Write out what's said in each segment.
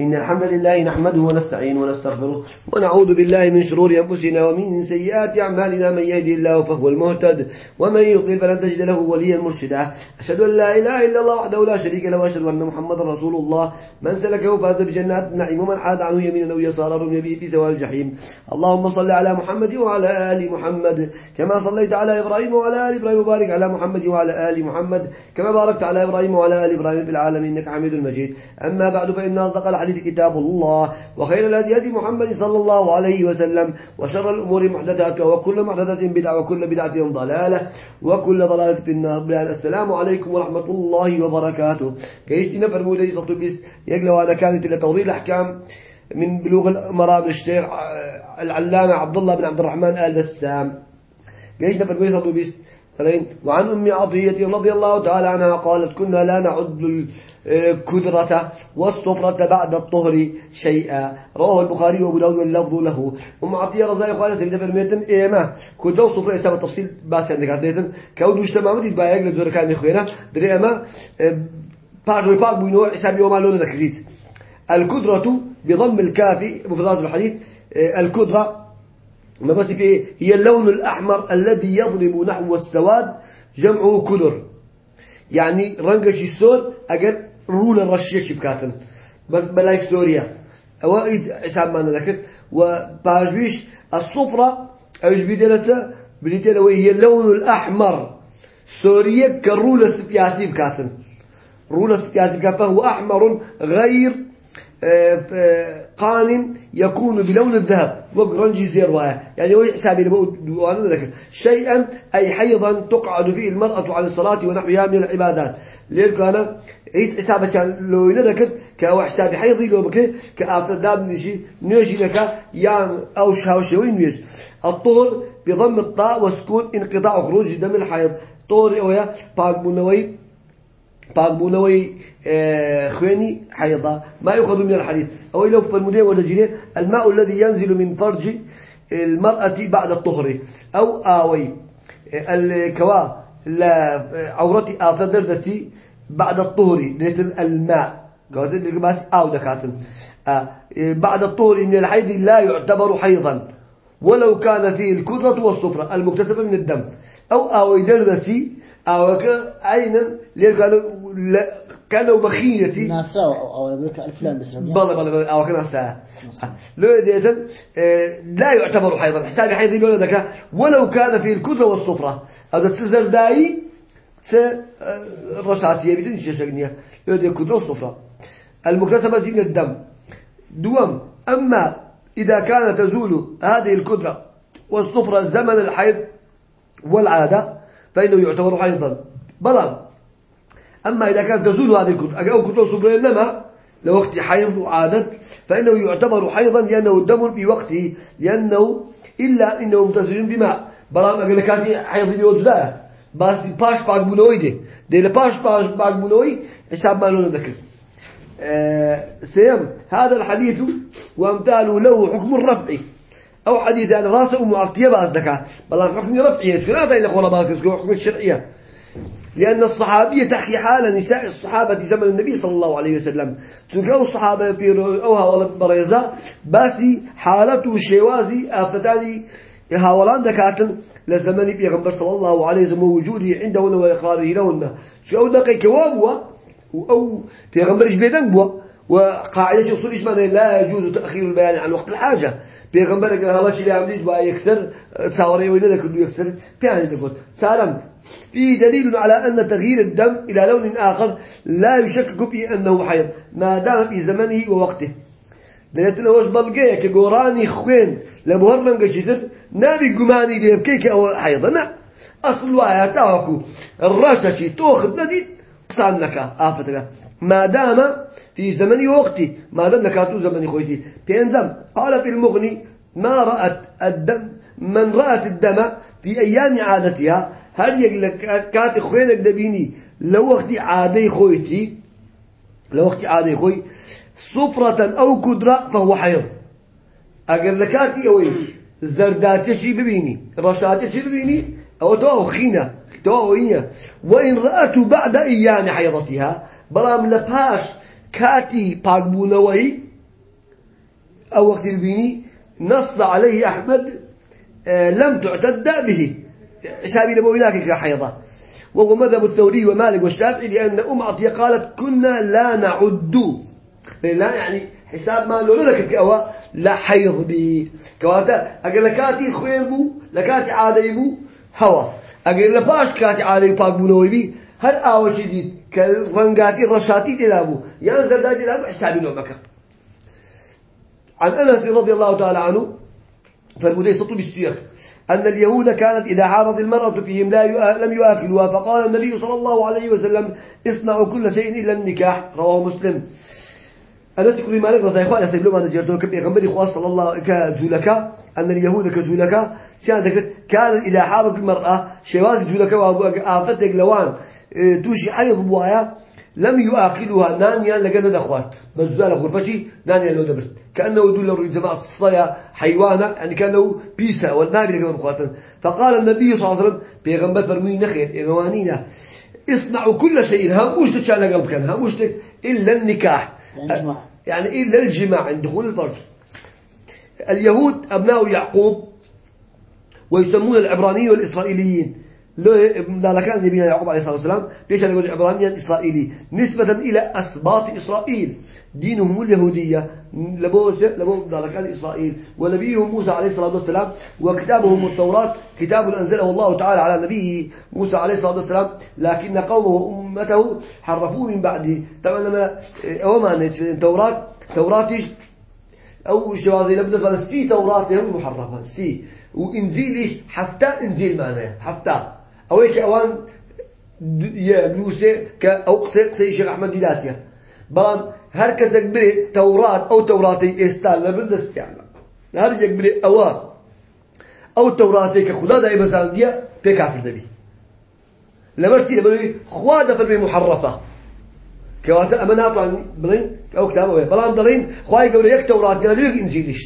إن الحمد لله نحمده ونستعين ونستغفره ونعوذ بالله من شرور أنفسنا ومن سيئات أعمالنا من يهدي الله فهو المهتد ومن يضلل فلن تجد له وليا مرشدا. أشهد أن لا إله إلا الله وحده لا شريك له وأشهد أن محمدا رسول الله. من سلكه فاز بجنات النعيم ومن حاد عنه يمينا أو يسارا رمي به في سواء الجحيم. اللهم صل على محمد وعلى آل محمد كما صليت على إبراهيم وعلى آل إبراهيم وبارك على محمد وعلى آل محمد كما باركت على إبراهيم وعلى آل إبراهيم في العالمين إنك حميد مجيد. أما بعد فإن أصدق الحديث كتاب الله وخير الهدي هدي محمد صلى الله عليه وسلم وشر الأمور محدثاتها وكل محدثة بدعة وكل بدعة ضلالة وكل ضلالة في النار. السلام عليكم ورحمة الله وبركاته. كيف نفر مولي بس يقلوا أنا كانت لتوضيح الأحكام من بلوغ المرام الشيخ العلامة عبد الله بن عبد الرحمن آل بسام كيف نفر مولي بس وعن أم عطية رضي الله تعالى عنها قالت كنا لا نعد الكدرة والصفرة بعد الطهر شيئا. رواه البخاري وأبو داود واللفظ له. أم عطية رضي الله عنها سيدنا فرميتن إيما كدرة وصفرة إسابة تفصيل باس عندك. عديتن كود اجتماع مديد بايق لزور كان يخوينا. دري إيما بعد ويبعض بينو حساب يوم لون ذكريت الكدرة بضم الكافي مفردات الحديث الكدرة بس في هي اللون الأحمر الذي يضرب نحو السواد جمعه كدر يعني رنجش السود أجل رول الرشيش بكاتن. بس بلاي سوريا أو حساب ما نذكر وباجويش الصفرة أيش بدلسة بدلسة هي اللون الأحمر. سوريا كرول السبياسي بكاتن. رول السبياسي بكاتن. فهو أحمر غير قان يكون بلون الذهب وقرنجي زير وايا يعني هو حسابي لما ذكر. شيئا أي حيضا تقعد فيه المرأة عن الصلاة ونحوها من العبادات. ليه كان؟ عيد حسابه كان؟ لو ينذكر كأو حسابي حيضي لو بكي كأفرداب نجي نجي لك يعني أو شهوشي وين نجي الطهر بضم الطاء وسكون انقطاع خروج دم الحيض. طهر أويا باقبونوي باقبونوي خويني حيضة. ما يؤخذ من الحديث. أو لو في المدين ولا الماء الذي ينزل من فرج المرأة بعد الطهر. أو آوي الكوا لا عورتي آثار دردتي بعد الطهر. ليت الماء. لك بس أو دكاتن. بعد الطهر إن الحيض لا يعتبر حيضا. ولو كان فيه الكدرة والصفرة المكتسبة من الدم. أو آوي دردتي أو عينا ليه قالوا كانوا بخيلتي ناسا أو ذلك الفلان بس بلا بلا بلا أو كنا ساعة لو ديتن لا يعتبر حيضا. حساب حيض لو ذاك ولو كان في الكدرة والصفرة هذا تزر داي ت رشاتية بدون شيء شغنية لو دي الكدرة والصفرة. المكتسبة من الدم. دوم. أما إذا كانت تزول هذه الكدرة والصفرة زمن الحيض والعادة فإنه يعتبر حيضا بلا أما إذا كانت تزول هذه الكتب أو كتب صبر إنما لوقت حيض وعادت فإنه يعتبر حيضا لأنه الدم في وقته لأنه إلا إنه متصل بماء بلام أقول لك هذه حيض ده بس باش باش بنوي ده ده باش باش باش بنوي حساب ما لونه ذكر أه سيم هذا الحديث وأمثاله له حكم الرفع. أو حديث أنا راسه معطية بعد ذكاء. بلام حكم رفعي هذا إلا قول باسس حكم الشرعية. لأن الصحابية تحكي حال نساء الصحابة في زمن النبي صلى الله عليه وسلم. تلقوا الصحابة في أوها ولا بريزة باسي حالته شوازي أفتاني هاولان دكاتن لزمن في صلى الله عليه وسلم وجوده عندهن وإخاره لهن. شو دقي كوابوا أو في غنبر بيدن بوا وقاعدة أصول إجمالا لا يجوز تأخير البيان عن وقت الحاجة. بيغمبرك هذا شيء عمليش بقى يكسر تصوري وين لك يكسر يعني تقول سالم فيه دليل على أن تغيير الدم إلى لون آخر لا يشكك في أنه حيض ما دام في زمنه ووقته لأنه لوش بلقيه كقوراني خوين لبهر من قشتر نابي قماني ليبكيك أو حيض نا أصل وآية تاوكو الرشاشي توخذ نديد صانك آفتك ما دام في زمن وقته. ما دام نكاتو زمن خويتي بينزم قال في المغني ما رأت الدم من رأت الدم في أيام عادتها هل يقلك كات خوينك دبيني؟ لو وقت عادي خويتي لو وقت عادي خوي صفرة أو كدرة فهو حيض. أقل لكاتي أوي زرداتشي ببيني رشاتشي ببيني أو تو خينة تو إيه وإن رأت بعد أيام حيضتها بلام لباش كاتي باقبونوي أو وقت البيني نص عليه أحمد آه، لم تعتد به. حسابي لبو إلاك كحيضة وهو مذهب الثوري ومالك والشافعي لأن أم عطية قالت كنا لا نعد. لا يعني حساب ما لو لك كوا لا حيض بي. كواتا أقول لكاتي خير بو لكاتي عادي بو هوا. أقول لباش كاتي عادي باق بو بي هر آوة شديد كالرنقاتي تلابو يعني زرداتي تلابو حسابي نومك عن أنس رضي الله تعالى عنه فالمدي سطو بالسياق أن اليهود كانت إذا عارض المرأة فيهم لا لم يؤكلوها فقال النبي صلى الله عليه وسلم اصنعوا كل شيء إلا النكاح رواه مسلم. أنا تقول ما نقرأ زي إخوان يسيب لهم أنا جرتوا كبير غنبري خواص صلى الله كزولك أن اليهود كزولك كان إذا حارض المرأة شواز زولك وآفتك لوان آه، توشي حيض بوايا لم يؤكلوها نانيا لقد دخوات بس زال غرفتي نانيا لو دبرت. كأنه له جماعة الصيا حيوانا يعني كأنه بيسا والنبي لقد مخواتن فقال النبي صلى الله عليه وسلم بيغنبت فرمي نخير إغوانينا اصنعوا كل شيء هموش تشعل قلب كان هموش إلا النكاح. يعني إلا الجماع عند دخول الفرج. اليهود أبناء يعقوب ويسمون العبرانيين والإسرائيليين. لا كان نبينا يعقوب عليه الصلاة والسلام ليش أنا عبرانيا؟ إسرائيلي. نسبة إلى أسباط إسرائيل. دينهم اليهودية. لبوس لبو كان إسرائيل. ونبيهم موسى عليه الصلاة والسلام وكتابهم التوراة كتاب أنزله الله تعالى على نبيه موسى عليه الصلاة والسلام. لكن قومه وأمته حرفوه من بعده. طبعا لما أوما التوراة توراتي أو شوازي لبدا قال سي توراتهم محرفة. سي. وإنزيلش حفتى إنزيل معناه. حفتى أو هيك أوان يا بلوسة كأو قصة قصة شيخ أحمد ديلاتيا بلان هر کەسێک برێ تەورات ئەو تەوراتی ئێستا لە بر دەستیانە هەرێک برێ ئەوە ئەو تەوراتێک کە خدا دای بەزاندیە پێ کافر دەبی لەبەرتی لەبەروی خوا دەفەرمێ محەڕەفە کەواتە ئەمە ناتوان بڵین ئەو کتابەوەی بەڵام دەڵین خوای گەورە یەک تەورات لەوێک ئینجیلیش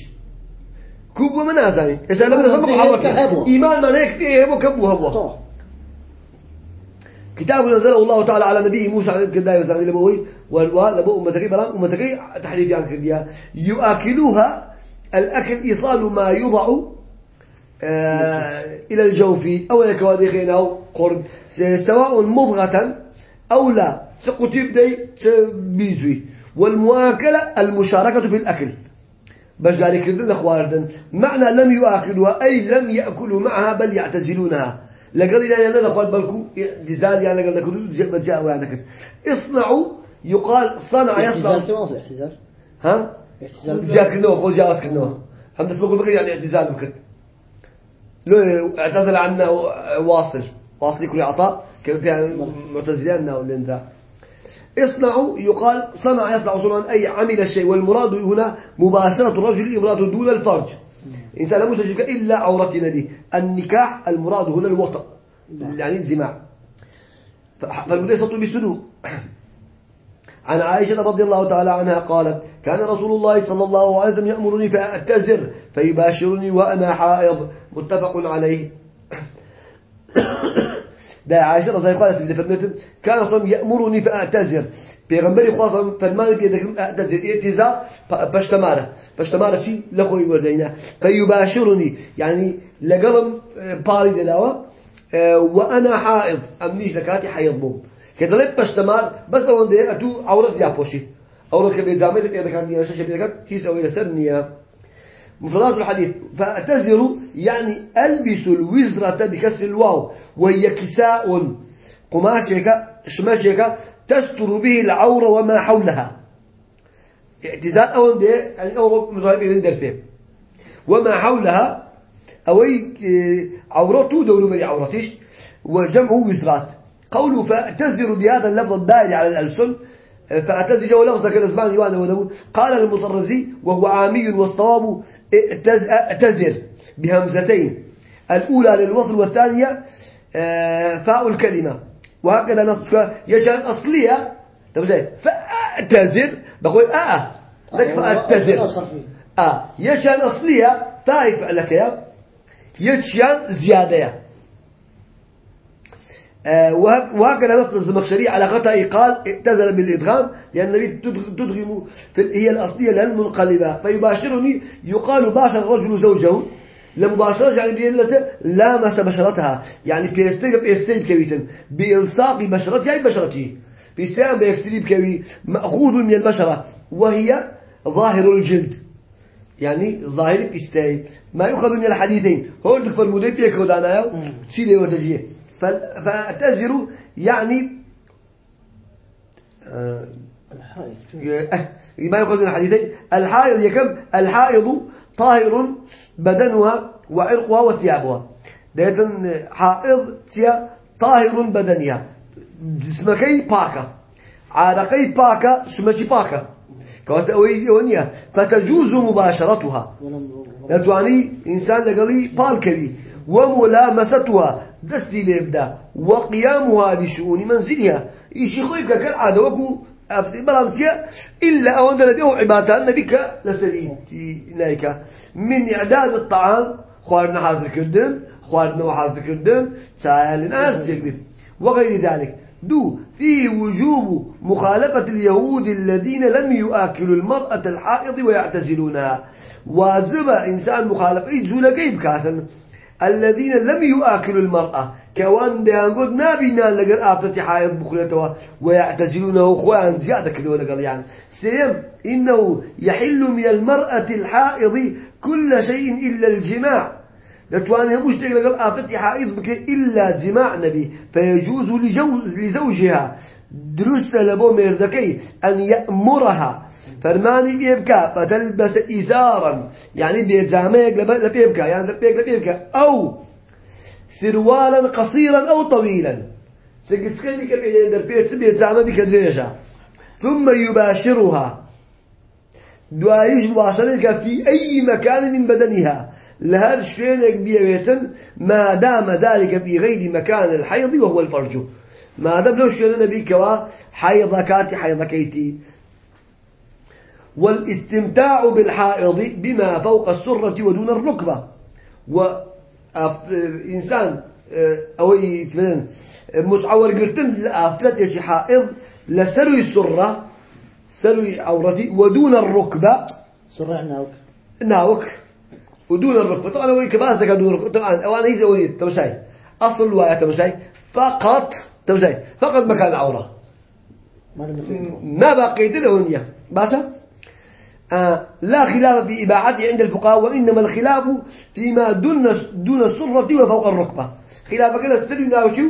کوب بووە من نازانین ئێستا لەبەر هەموو محەڕەفە ئیمانمان هەیە کتێ هەبوو کە بوو هەبووە كتاب نزله الله تعالى على نبيه موسى كدا يزال لبوي والوا لبو أمتكي بلان أمتكي تحريف يعني كديا يؤكلوها الأكل إيصال ما يوضع آه إلى الجوف أو الكوادخين أو قرب سواء مضغة أو لا. سقطيب دي بيزوي والمواكلة المشاركة في الأكل. بس ذلك كذن أخواردن معنى لم يؤكلوها أي لم يأكلوا معها بل يعتزلونها. لقال يعني أنا أخوان بالكو اعتزال يعني قال لكم جاء جاء يعني اصنعوا يقال صنع يصنع. اعتزال اعتزال. ها؟ اعتزال جاك نو خو جاء اسك نو هم تسبق بقى يعني اعتزال بكت لو اعتزل عنا واصل. واصل كل عطاء. كيف يعني معتزلين ولا ذا اصنعوا يقال صنع يصنع صنعا أي عمل الشيء. والمراد هنا مباشرة الرجل امرأة دون الفرج. إنسان لا مستجيب إلا عورتنا دي النكاح المراد هنا الوطأ يعني الجماع فالمدير سطوا بسلوك عن عائشة رضي الله تعالى عنها قالت كان رسول الله صلى الله عليه وسلم يأمرني فأعتذر فيباشرني وأنا حائض. متفق عليه. ده عائشة رضي الله عنها كان رسول يأمرني فأعتذر پیغمبری خواهم فرمان پیدکم اعتذر. اعتذار پشتماره پشتماره چی؟ لخوی وردینا فيباشرني يعني لقلم باري دلاوة. وأنا حائض. أمنيش لكاتي حيض بوم. كذلك بشتمار بس لو ده أتو عورت يا بوشي عورت كبير زامل كبير كان دينا شاشة كبير كان كيس أو يسرني مفردات الحديث فأعتذر يعني ألبس الوزرة بكسر الواو. وهي كساء. قماشك شماشك تستر به العورة وما حولها. اعتزال أول ده يعني أول مذهبين درفه وما حولها أوي عورته دولو بني عورتش وجمعه وزرات قوله فاعتذر بهذا اللفظ الدائري على الألسن فاعتذر جو لفظ كالأزمان يوانا قال المطرزي وهو عامي والصواب اعتذر بهمزتين. الأولى للوصل والثانية فاء الكلمة. وهكذا نصك يجعل أصلية زي فأعتذر بقول آه. لك فأعتذر؟ آه. يجعل أصلية تايف لك يا. يجعل زيادة آه، وهك- وهكذا نص الزمخشري على خطأ قال اعتزل بالإدغام لأن النبي تدغ- تدغم هي الأصلية للمنقلبة فيباشرني يقال باشر الرجل زوجه. لمباشرة يعني بيلته لامس بشرتها يعني بيستيق بيستيق كويتن بإلصاق بشرتها أي بشرته بيستيق بيكتريب كوي مأخوذ من البشرة وهي ظاهر الجلد يعني ظاهر بيستيق ما يؤخذ من الحديثين هو اللي فرمودين بيكرد أنا تشيله وتجيه فأتزر يعني الحائط أه، ما يؤخذ من الحديثين الحائض يكم الحائض طاهر بدنها وعرقها وثيابها. ديتن حائض تيا طاهر بدنها جسمكي باكا. عارقي باكا سمكي باكا. فتجوز مباشرتها. ولم يتواني إنسان لقلي بالكري وملامستها. دستي ليبدا وقيامها بشؤون منزلها. إيشي خويك كالعادة وكو بلانتيا إلا أولا لديه عبادة. بك لسريتي نايكا. من إعداد الطعام خوارنا حاضر كردن خوارنا حاضر كردن سائل ناس يكذب وغير ذلك دو فيه وجوب مخالفة اليهود الذين لم يؤكلوا المرأة الحائض ويعتزلونها. واجب إنسان مخالفة يجزول كيف كاتن الذين لم يؤكلوا المرأة كوان بيانقود نابينا لقل آفتي حائض بخلتها ويعتزلونه خوان زيادة كذا لقل يعني. سيم إنه يحل من المرأة الحائض كل شيء إلا الجماع. لتواني مش تقول آفتي حائض بك إلا جماع نبي فيجوز لزوجها درست لبو مردكي أن يأمرها. فرماني بيبكى فتلبس إزارا. يعني بيجاميك لبيبكى يعني لبيك لبيبكى. أو سروالا قصيرا أو طويلا. سكسكني كبير دربيت بيجامي بكدريجا ثم يباشرها. دعايش مباشرتك في أي مكان من بدنها لهر شينك بيويتن ما دام ذلك في غير مكان الحيض وهو الفرج. ما دام لو شينا نبي كوا حيض كاتي حيض كيتي والاستمتاع بالحائض بما فوق السرة ودون الركبة. وإنسان أو مثلا متعور قرتن لأفلت يشي حائض لسروي السرة. سروي عورتي ودون الركبة سرع ناوك. ناوك. ودون الركبة طبعا هو كباس ذكر دون الركبة طبعا أولا هي زوجي تمشي أصل الرواية تمشي فقط تمشي فقط مكان العورة. ما بقيت له نية بس آه لا خلاف في إباحته عند الفقهاء وإنما الخلاف فيما دون دون السرة وفوق الركبة. خلاف كذا السر ناوشو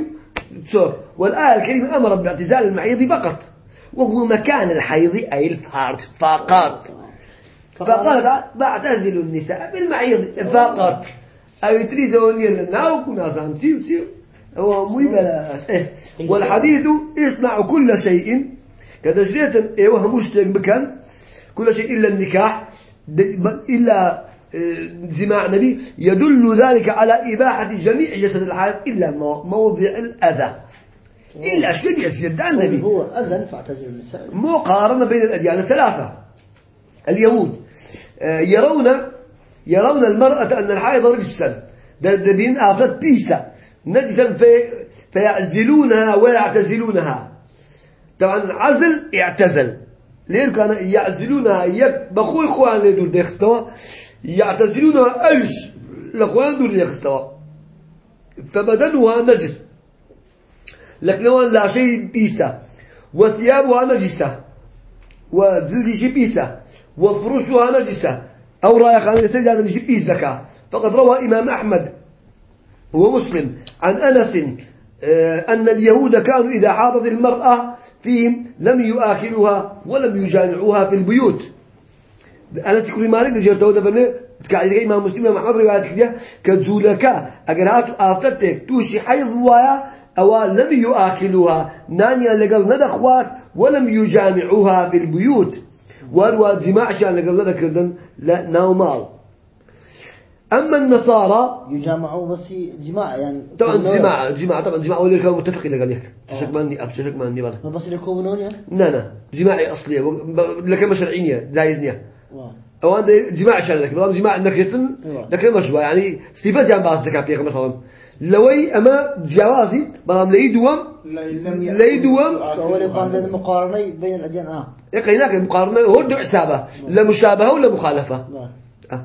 سر والآية الكريمة أمر باعتزال المحيض فقط. وهو مكان الحيض أي الفرد فقط فقال بعتزل النساء بالمعيض فقط أو تريدون يلناوك وناسان تيو تيو. هو بلاش إيه. والحديث يصنع كل شيء. كتجرية أيوه مشترك بكن كل شيء إلا النكاح إلا آه، جماع نبي يدل ذلك على إباحة جميع جسد الحائض إلا مو- موضع الأذى. إلا شو يصير ده النبي هو أذن فاعتزل النساء. مقارنة بين الأديان الثلاثة اليهود آه، يرون يرون المرأة أن الحائض رجسا. بين آفات بيسا نجسا في فيعزلونها ويعتزلونها. طبعا عزل اعتزل. ليه؟ كان يعزلونها. يك بخوي إخوان يدور ديخستوا؟ يعتزلونها أيش؟ الأخوان دور ديخستوا. فبدنها نجس. لكنها لا شيء بيسا. وثيابها نجسة وزلج بيسة وفرشها نجسة أو رأيك عن السيد هذا نجي بيسك فقد روى إمام أحمد ومسلم عن أنس آه، أن اليهود كانوا إذا حاضت المرأة فيهم لم يآكلوها ولم يجامعوها في البيوت. أنس كل مالك تودا بني قاعد يقول إمام مسلم إمام أحمد رواية كذا كزولكا أجر آفتك توشي حيض وايا أو لم يآكلوها نانيا لقل ندخوات ولم يجامعوها في البيوت. وأروى جماع شان لقل ندكردن لا ناومال أما النصارى يجامعوا بس جماع يعني طبعا. جماعة جماعة طبعا جماعة ولي كانوا متفقين لقال لك تشك ما عندي أب تشك ما عندي بلا. ما بس يكونون يعني لا لا جماعي أصلية لكن شرعية جايزنية. أو عند جماعة شان لك بلا جماعة نكرتن أيوة. لكن مشروع يعني صفات يعني بعض ذكاء فيها مثلا. لوي أما جوازي بلام لي دوم لي دوم أول يقال المقارنة بين الأديان آه. يقين هناك المقارنة هو دو حسابه لا مشابهة ولا مخالفة. نعم. أه.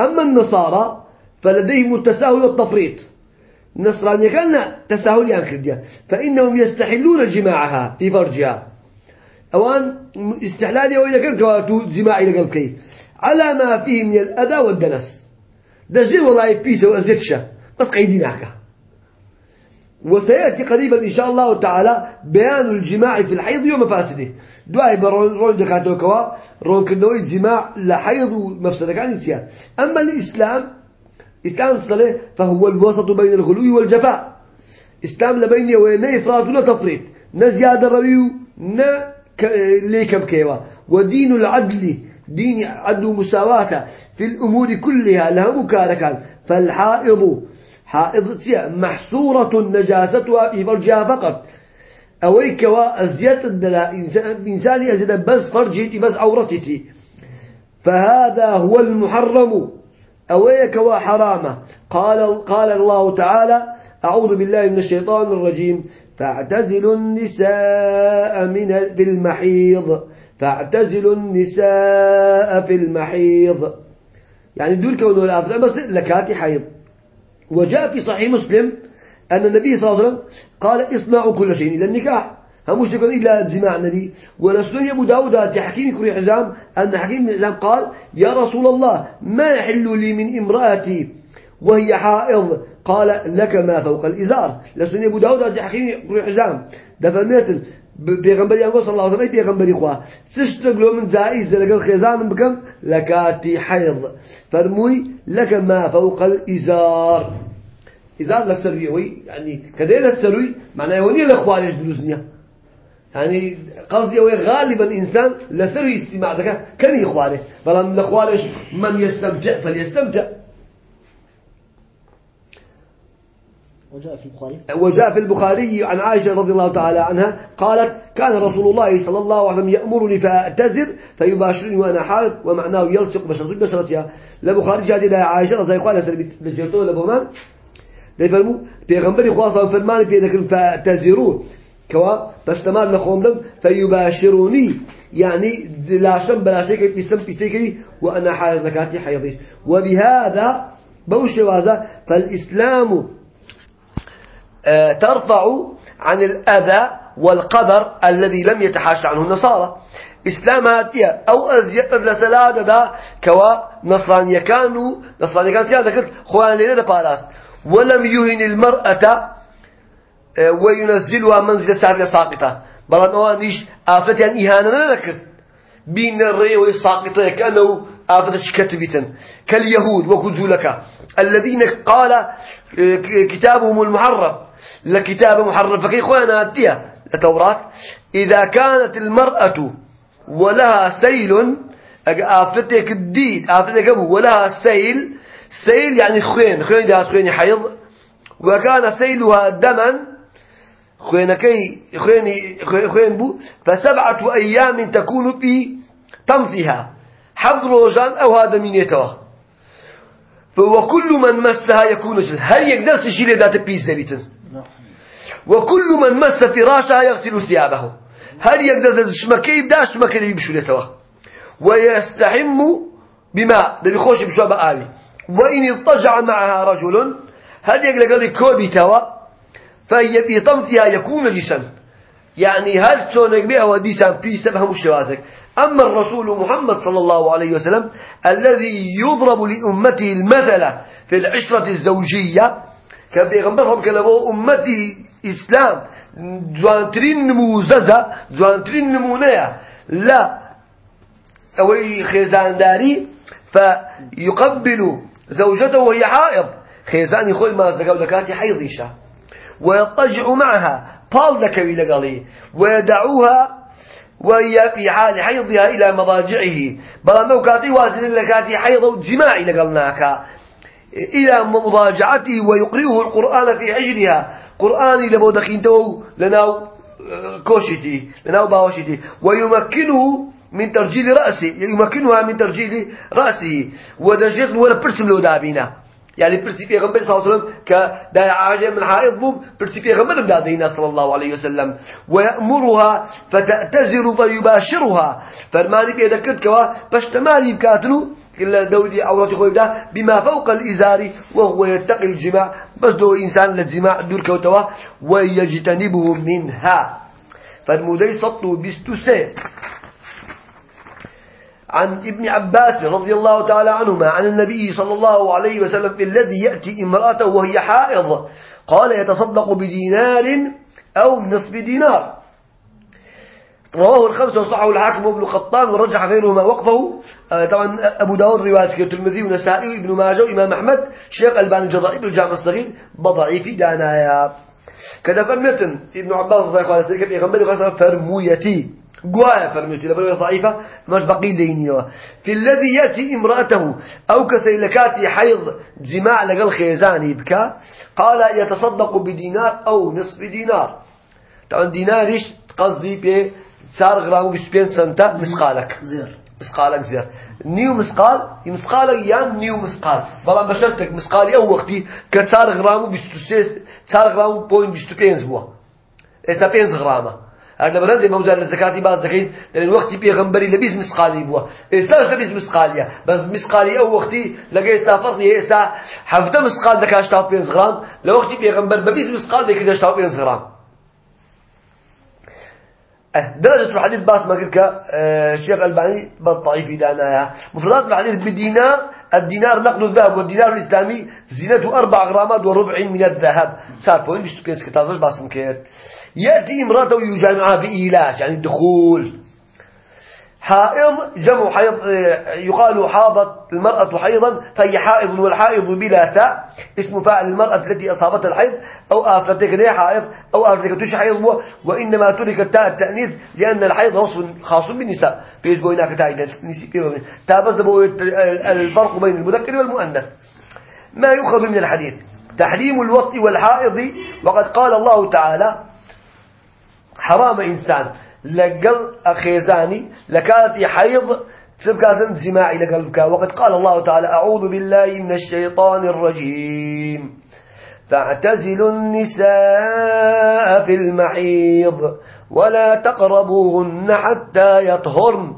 أما النصارى فلديهم التساهل والتفريط. النصرانية كان تساهل ينكرديا فإنهم يستحلون جماعها في فرجها. أوان استحلالي وإذا كان كواتو جماعي لقلبكي على ما فيه من الأذى والدنس. دجل والله بيسة وأزيتشة بس قيديناك وسيأتي قريبا إن شاء الله تعالى بيان الجماع في الحيض ومفاسده دعاء برون دكاتو كوا رون كنوي الجماع لحيض ومفسده كان نسيان. أما الإسلام إسلام صلاه فهو الوسط بين الغلو والجفاء. إسلام لبين وين إفراط ولا تفريط. نزيادة رويو نا ليكم كيوا. ودين العدل دين عدل مساواة في الأمور كلها لها مكاركا فالحائض حائض محصورة نجاستها في فرجها فقط. أويك وأزيت الدلاء إنسان أزيد بس فرجتي بس عورتي فهذا هو المحرم. أويك وحرامه قال, قال الله تعالى أعوذ بالله من الشيطان الرجيم. فاعتزلوا النساء من في المحيض. فاعتزلوا النساء في المحيض. يعني دول كونه الأفضل بس لكاتي حيض. وجاء في صحيح مسلم أن النبي صلى الله عليه وسلم قال اصنعوا كل شيء إلى النكاح. هم مش يقول إلا الجماع النبي. ورسول أبو داود حكيم كري حزام أن حكيم بن حزام قال يا رسول الله ما يحل لي من امرأتي وهي حائض؟ قال لك ما فوق الإزار. لسني أبو داود حكيم كري حزام. دفنت بيغمبري أنقول صلى الله عليه وسلم بيغمبري خواه تشتغلوا من زائز لقل خيزان بكم لكاتي حيض. فرموي لك ما فوق الإزار. إزار للسروي وي يعني كده للسروي معناه وني الأخوارج دروزنيا يعني قصدي هو غالبا إنسان لسروي استماع ذكا كم يخواره فلما الأخوارج من يستمتع فليستمتع وجاء في البخاري. وجاء في البخاري عن عائشة رضي الله تعالى عنها قالت كان رسول الله صلى الله عليه وسلم يأمرني فأعتذر فيباشرني وأنا حائض ومعناه يلصق بشرتي بشرتها. لبخاري جاء إلى عائشة رضي الله عنها بجرتوه لبهما. ليفرموا بيغنبري خواصة فرماني في ذكر فأعتذروا كوا بس تمام لخوم دم فيباشروني يعني في سم في وأنا حائض زكاتي حيضيش وبهذا بوش هذا فالإسلام ترفع عن الأذى والقدر الذي لم يتحاشى عنه النصارى. إسلام هاتية أو أزيد لسلادة دا كوا نصرانية كانوا نصرانية كانت سيادة. ذكرت خوان لنا بالاست. ولم يهن المرأة آه، وينزلها منزل سافلة ساقطة. بلان أوانيش آفتي أن إهانة نذكرت بين الري والساقطة كأنه آفتة شكتبتا كاليهود وكذولك الذين قال آه، كتابهم المحرف لكتاب محرف فكي خوينا أتيا التوراة. إذا كانت المرأة ولها سيل آفتك الديد آفتك أبو ولها سيل. سيل يعني خوين. خوين ده خوين حيض. وكان سيلها دما. خوين كي خوين بو. فسبعة أيام تكون في طمثها حضر روجان أو هذا من يتوه. فوكل من مسها يكون هل يقدر تشيل ذات بيس دبيتن وكل من مس فراشها يغسل ثيابه. هل يقدر شمكي يبدأ شمكي اللي بشولته ويستحم بماء ده بيخش بشوب آبي وإن اضطجع معها رجل هل يقدر قال كوبي توا فهي في طمتها يكون جسا يعني هل تونك بها وديسا؟ بيسا بهم الشوازك أما الرسول محمد صلى الله عليه وسلم الذي يضرب لأمته المثل في العشرة الزوجية كان بيغمبرهم كلمه أمتي إسلام. جوانترين نموززة جوانترين نمونية لا أوي خيزانداري فيقبل زوجته وهي حائض خيزان يخوي ما دكاتي حيضيشة. ويضطجع معها. بال دكوي لقالي ويدعوها وهي في حال حيضها إلى مضاجعه. بلا موكاتي وازن لكاتي حيض جماعي لقلناك. إلى مضاجعته ويقرئه القرآن في حجرها. قرآني لبو دخينتو لناو كوشتي لناو باوشتي ويمكنه من ترجيل رأسه يمكنها من ترجيل رأسه ودجيل ولا برسم له دابينا يعني برسي في غنبري صلى الله عليه وسلم كدا عاجة من حائض بوم برسي في غنبري دادينا صلى الله عليه وسلم ويأمرها فتأتزر فيباشرها فرماني في ذكرت كوا باشتمالي بكاتلو إلا دودي عورتي خويدا بما فوق الإزار وهو يتقي الجماع. بس دو إنسان للجماع دور كوتوا ويجتنبه منها. فالمودي سطو بستسي عن ابن عباس رضي الله تعالى عنهما عن النبي صلى الله عليه وسلم الذي يأتي امرأته وهي حائض. قال يتصدق بدينار أو نصف دينار. رواه الخمسة وصححه الحاكم وابن قطان ورجح غيرهما وقفه. آه، طبعا أبو داود رواية الترمذي ونسائي وابن ماجه وإمام أحمد شيخ ألباني الجضائي بالجامع الصغير بضعيف دانايا. كذا فرمتن ابن عباس رضي الله عنه في غنبري فرمويتي قوايا فرميتي لبنوية ضعيفة مش بقي لينيوا في الذي يأتي امرأته أو كسيلكاتي حيض جماع لقل خيزاني بكا قال يتصدق بدينار أو نصف دينار. طبعا دينارش قصدي بي صار غرامو بسبين سنتا مسقالك. زير. مسقالك زير. نيو مسقال مسقالك يان نيو مسقال. بلا بشرتك مسقالي أو وقتي كتصار غرامو بستوسيس صار غرامو بوين بستو بينز بوا. إسا بينز غرامة. هذا بلند موزع الزكاة باز دكين لأن وقتي بيغمبري لبيز مسقالي بوا. إستاش لبيز مسقالية بس مسقالي أو وقتي لقى إستا فرق هي إستا حفظة مسقال زكاة شتاو بينز غرام. لوقتي بيغمبر ببيز مسقال ذي كده شتاو بينز غرام. درجة الحديث باس ما قلت أه، الشيخ الباني بالضعيف دانايا مفردات الحديث بالدينار الدينار نقد الذهب والدينار الإسلامي زينته أربع غرامات وربع من الذهب. صار بوين بيشتو بينز كتازش باس مكير يأتي امرأته يجامعها بإيلاج يعني الدخول حائض جمع حيض يقال حاضت المرأة حيضا فهي حائض والحائض بلا تاء اسم فاعل المرأة التي أصابتها الحيض أو ليه حائض أو تش حيض وإنما ترك التاء التأنيث لأن الحيض وصف خاص بالنساء. في هناك تاء الفرق بين المذكر والمؤنث. ما يؤخذ من الحديث؟ تحريم الوطء والحائض وقد قال الله تعالى حرام إنسان. لقل أخيزاني لكاتي حيض سبكات جماعي لقلبك وقد قال الله تعالى أعوذ بالله من الشيطان الرجيم. فاعتزلوا النساء في المحيض ولا تقربوهن حتى يطهرن.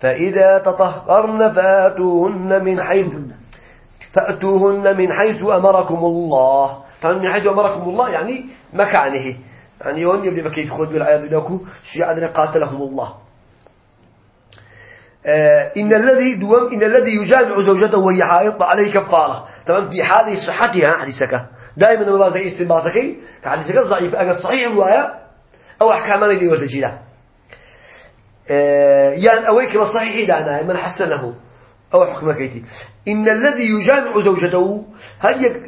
فإذا تطهرن فأتوهن من حيث فأتوهن من حيث أمركم الله. فمن حيث أمركم الله يعني مكانه. يعني يون يبدي بكيف خذ بالعياذ بالله عندنا قاتلهم الله. آه إن الذي دوم إن الذي يجامع زوجته وهي حائض عليه كفارة تمام في حال صحتها حديثك. دائما ما زي استنباطك حديثك ضعيف. أجل صحيح رواية أو أحكام اللي وتجيله آه يعني أويك بصحيح دعنا من حسنه. أو حكم كيتي. إن الذي يجامع زوجته هل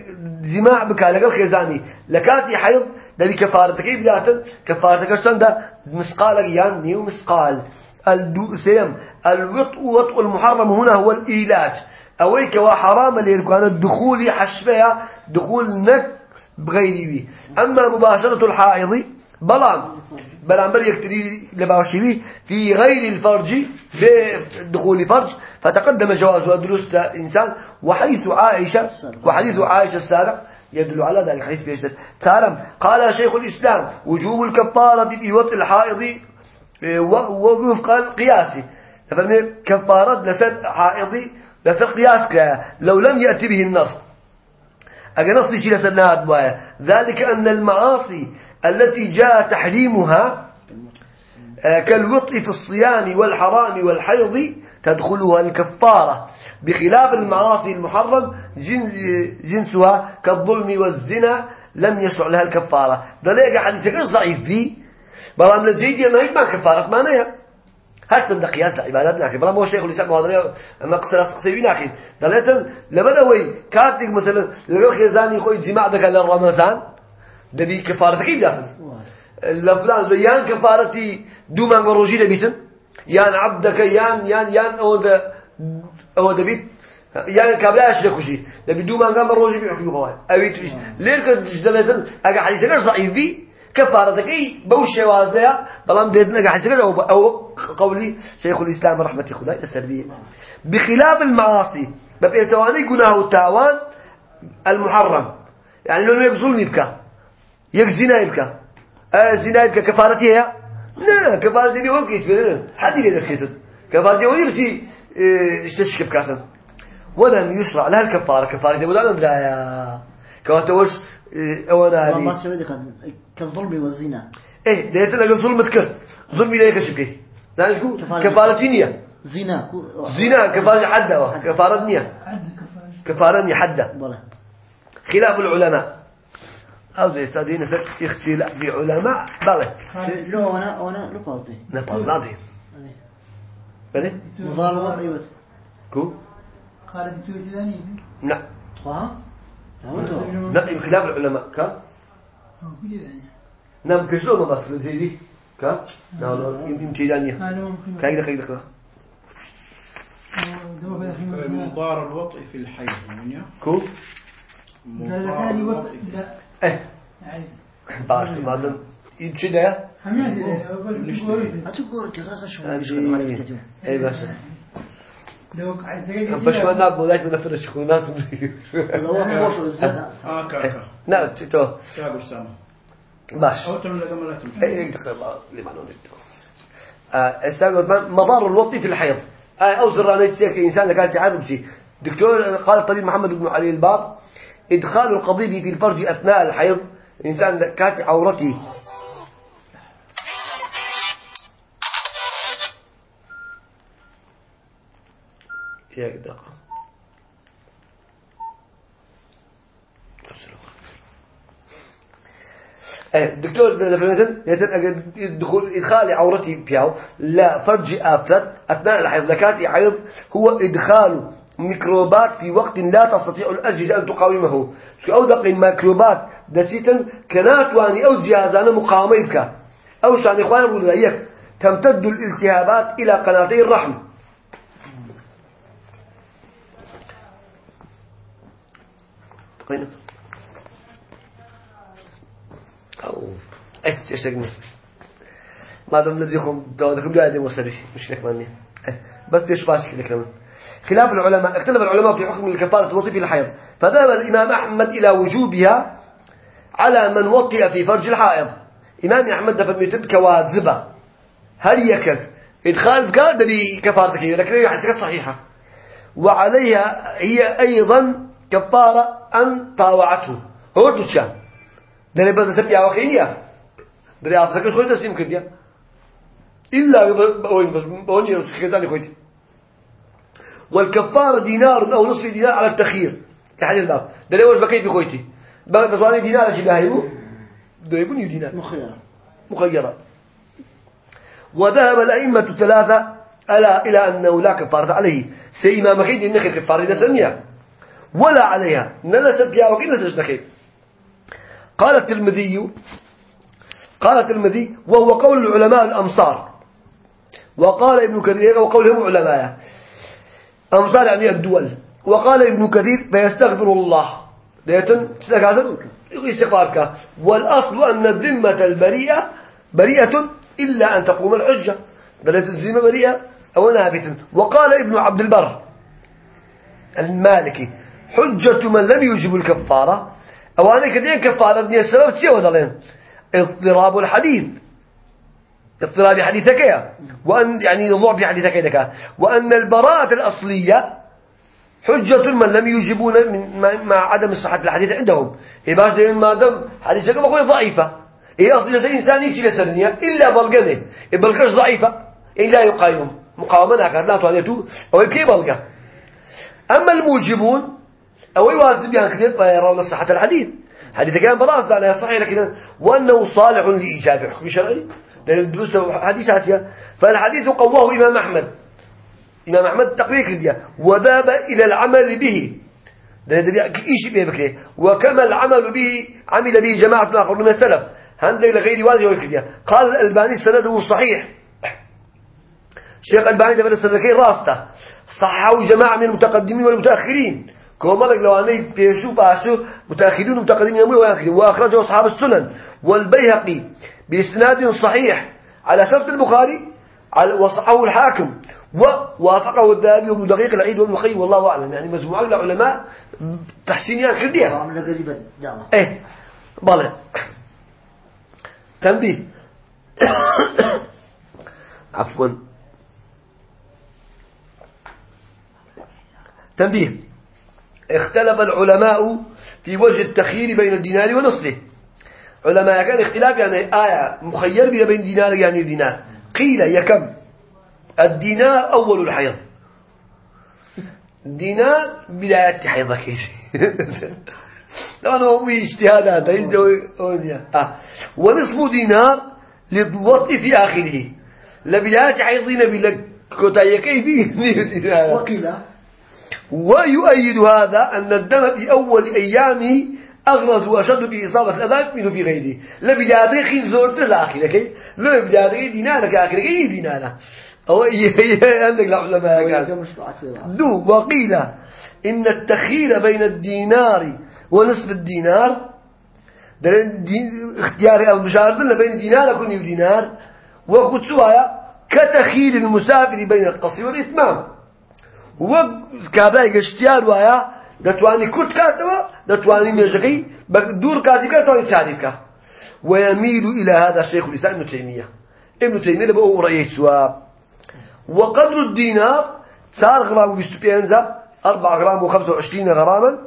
جماع بك لقل خيزاني لكاتي حيض ده بكفارتك إيه بداتا كفارتك ده مسقال يان نيو مسقال. الدوسيم الوطء وطء المحرم هنا هو الإيلاج. أويك وحرام ليركان الدخول حشفها دخول نك بغيره أما مباشرة الحائض بلان. بلان بل يكتري لباشري في غير الفرج بدخول فرج فتقدم جواز ودرست إنسان وحيث عائشة وحديث عائشة السابق. يدل على ذلك. حديث بيشتر تعلم قال شيخ الإسلام وجوب الكفارة في وقت الحائض إيه، ووفق القياسي فهمني كفارة لسد حائضي لسد قياس لو لم يأتي به النص. أجا نص شيء لسد ذلك أن المعاصي التي جاء تحريمها آه، كالوطء في الصيام والحرام والحيض تدخلها الكفارة. بخلاف المعاصي المحرم جنس جنسها كالظلم والزنا لم يشرع لها الكفارة. ذلك حديثك إيش ضعيف فيه. بلام لزيد ما هي ما كفارة ما نيا هل تبدا قياس العبادات ناخي بلام هو شيخ الإسلام هذا أما قصر قصيبي ناخي دلالة لما وي كاتك مثلا لو خزاني خوي جماع دك للرمضان دبي كفارة كيف داخل؟ لفلان بيان كفارتي دوما مروجي دبيتن. يان عبدك يان يان يان أو ئەوە دەبیت یان کابراش لەکوژی دەبی دوومانگان بە ڕۆژی بحکمی خۆوای ئەوی توش. لێر کە دەڵێتن ئەگە حەدیثەکەش ضعیفی كفارتكي بوش شوازنيا بلام ديدنا أو أو قولي شيخ الإسلام رحمة خداي. السلبية بخلاف المعاصي. بقي سواني جناه التاوان المحرم. يعني لو يبكى يك زنا يبكى آه زنا يبكى كفارتي هي. لا كفارتي بي يتبين حد ذكرت كفارتي وين بتي اشتشك بكاسن ولم يشرع لها الكفارة كفارة دي ولا لا يا كواتوش أولا ما هذه سويدك كالظلم والزنا إيه ده يتلقى ظلم تكس ظلم لا يكشفك لا شو؟ كفارة. كفارة نية زنا زنا كفارة حدة كفارة نية. كفارة. نية حدة بلى. خلاف العلماء. أو زي سادين اختلاف في علماء. بلى. لو أنا أنا لو قصدي نبض لازم بلى؟ مظالمة أيوة. كو؟ توجي ثاني نعم فهمتوا نعم خلاف العلماء. كا؟ نعم كشلون ما بس زي دي كا نعم يمكن ممكن. كايدة كايدة كايدة. مضار الوطء في الحيض من كو؟ مضار ثاني وقت. الوطء لا. إيه. دام يمشي ده باشا لو عايز تجي باش من فرش خونات تو باش اي لما نريد أستاذ مضار الوطي في الحيض أو زراني سيك انسان كانت تعرف شيء دكتور قال الطبيب محمد بن علي البار ادخال القضيب في الفرج اثناء الحيض انسان كانت عورته يا دقيقة الدكتور مثلا يتن الدخول إدخال عورتي بياو لا فرج آفلت أثناء الحيض لكات حيض هو إدخال ميكروبات في وقت لا تستطيع الأجهزة أن تقاومه. شو أوثق الميكروبات دسيتا كنات واني أو جهازان مقاومة بك أو شان إخوان روليك تمتد الالتهابات إلى قناتي الرحم. أو إيه ما دام وسري مش إيه بس كذا كمان خلاف العلماء اختلف العلماء في حكم الكفارة الوطي في الحيض. فذهب الإمام أحمد إلى وجوبها على من وطئ في فرج الحائض. إمام أحمد دفن ميتب كواذبة. هل يكف إدخال كان دبي كفارتك لكن هي صحيحة. وعليها هي أيضا كفارة أن طاوعته. هو تشان دني بس سبيا وخينيا دري أفسك خوي تسليم كرديا. إلا بقول بس بقول يا سكتاني خوي والكفارة دينار أو نصف دينار على التخيير. كحديث الباب. دري وش بكيت بخويتي بقى تسواني دينار شي باهيبو دويبون دينار. مخيرة. مخيرة. وذهب الأئمة الثلاثة ألا إلى أنه لا كفارة عليه. سي إمام خيد إنك كفارة نسنيا ولا عليها. نلس بيا وكي نسج نخيد قال الترمذي قال الترمذي وهو قول العلماء الأمصار. وقال ابن كثير وقولهم علماء. أمصار يعني الدول. وقال ابن كثير فيستغفر الله. ليتن تستغفر استغفارك. والأصل أن الذمة البريئة بريئة إلا أن تقوم الحجة. بلت الذمة بريئة أو نابت وقال ابن عبد البر المالكي حجة من لم يجب الكفارة. أو أنا كدين كفارة ابن السبب تسيو ضلين اضطراب الحديث. اضطراب حديثك يا. وأن يعني ضعف حديثك يدك وأن البراءة الأصلية حجة من لم يجبون مع- عدم صحة الحديث عندهم. إيه دين ما دام حديثك بقول ضعيفة. إيه أصل زي إنسان يجي لسرنيا إلا بلغنه إيه بلغش ضعيفة. إلا يقايم. مقاومة ناكر. لا توانيتو. أو يبكي بلغة أما الموجبون أو يواجب يعني كذب فيرون صحة الحديث. حديث كان براس لا صحيح لكن وأنه صالح لإيجاب حكم شرعي. لأن الدروس حديثاتها فالحديث قواه إمام أحمد. إمام أحمد تقويه كرديا وذهب إلى العمل به. ده ده إيش به بكره وكما العمل به عمل به جماعة آخر من السلف. هندي لغير واجه وكرديا قال الألباني سنده صحيح. الشيخ الألباني ده السنة راسته. صححه جماعة من المتقدمين والمتأخرين. كومالك لو أني بيشو باشو متأخرين ومتقدمين يموي ويأخذ وأخرجه أصحاب السنن والبيهقي بإسناد صحيح على شرط البخاري على وصححه الحاكم ووافقه الذهبي وابن دقيق العيد وابن القيم والله أعلم. يعني مجموعة العلماء تحسينيان قريبا دعوة إيه بله تنبيه. عفوا. تنبيه. اختلف العلماء في وجه التخيير بين الدينار ونصفه. علماء كان اختلاف يعني آية مخير بين دينار يعني دينار. قيل يكم الدينار أول الحيض. دينار بداية حيضك طبعا هو اجتهادات آه. ونصف دينار للوطء في آخره. لبداية حيضين بلك كتايكي فيه دينار وقيل ويؤيد هذا أن الدم في أول أيامه أغرض وأشد في إصابة الأذى منه في غيره. لبداية خين زورت الآخرة كي لبداية دينارك آخرة كي دينارك أو عندك العلماء قال دو وقيل إن التخيير بين الدينار ونصف الدينار اختيار المشاردة بين دينار كن دينار وقد سوايا كتخيير المسافر بين القصر والإتمام. وكابلاي اشتيار وايا دتواني كت كاتوا دتواني ميجكي دور كاتي كاتوا تعريفك ويميل إلى هذا الشيخ الإسلام ابن تيمية. ابن تيمية بقى رأيه سواب وقدر الدينار صار غرام بيستبينزا أربعة غرام وخمسة وعشرين غراما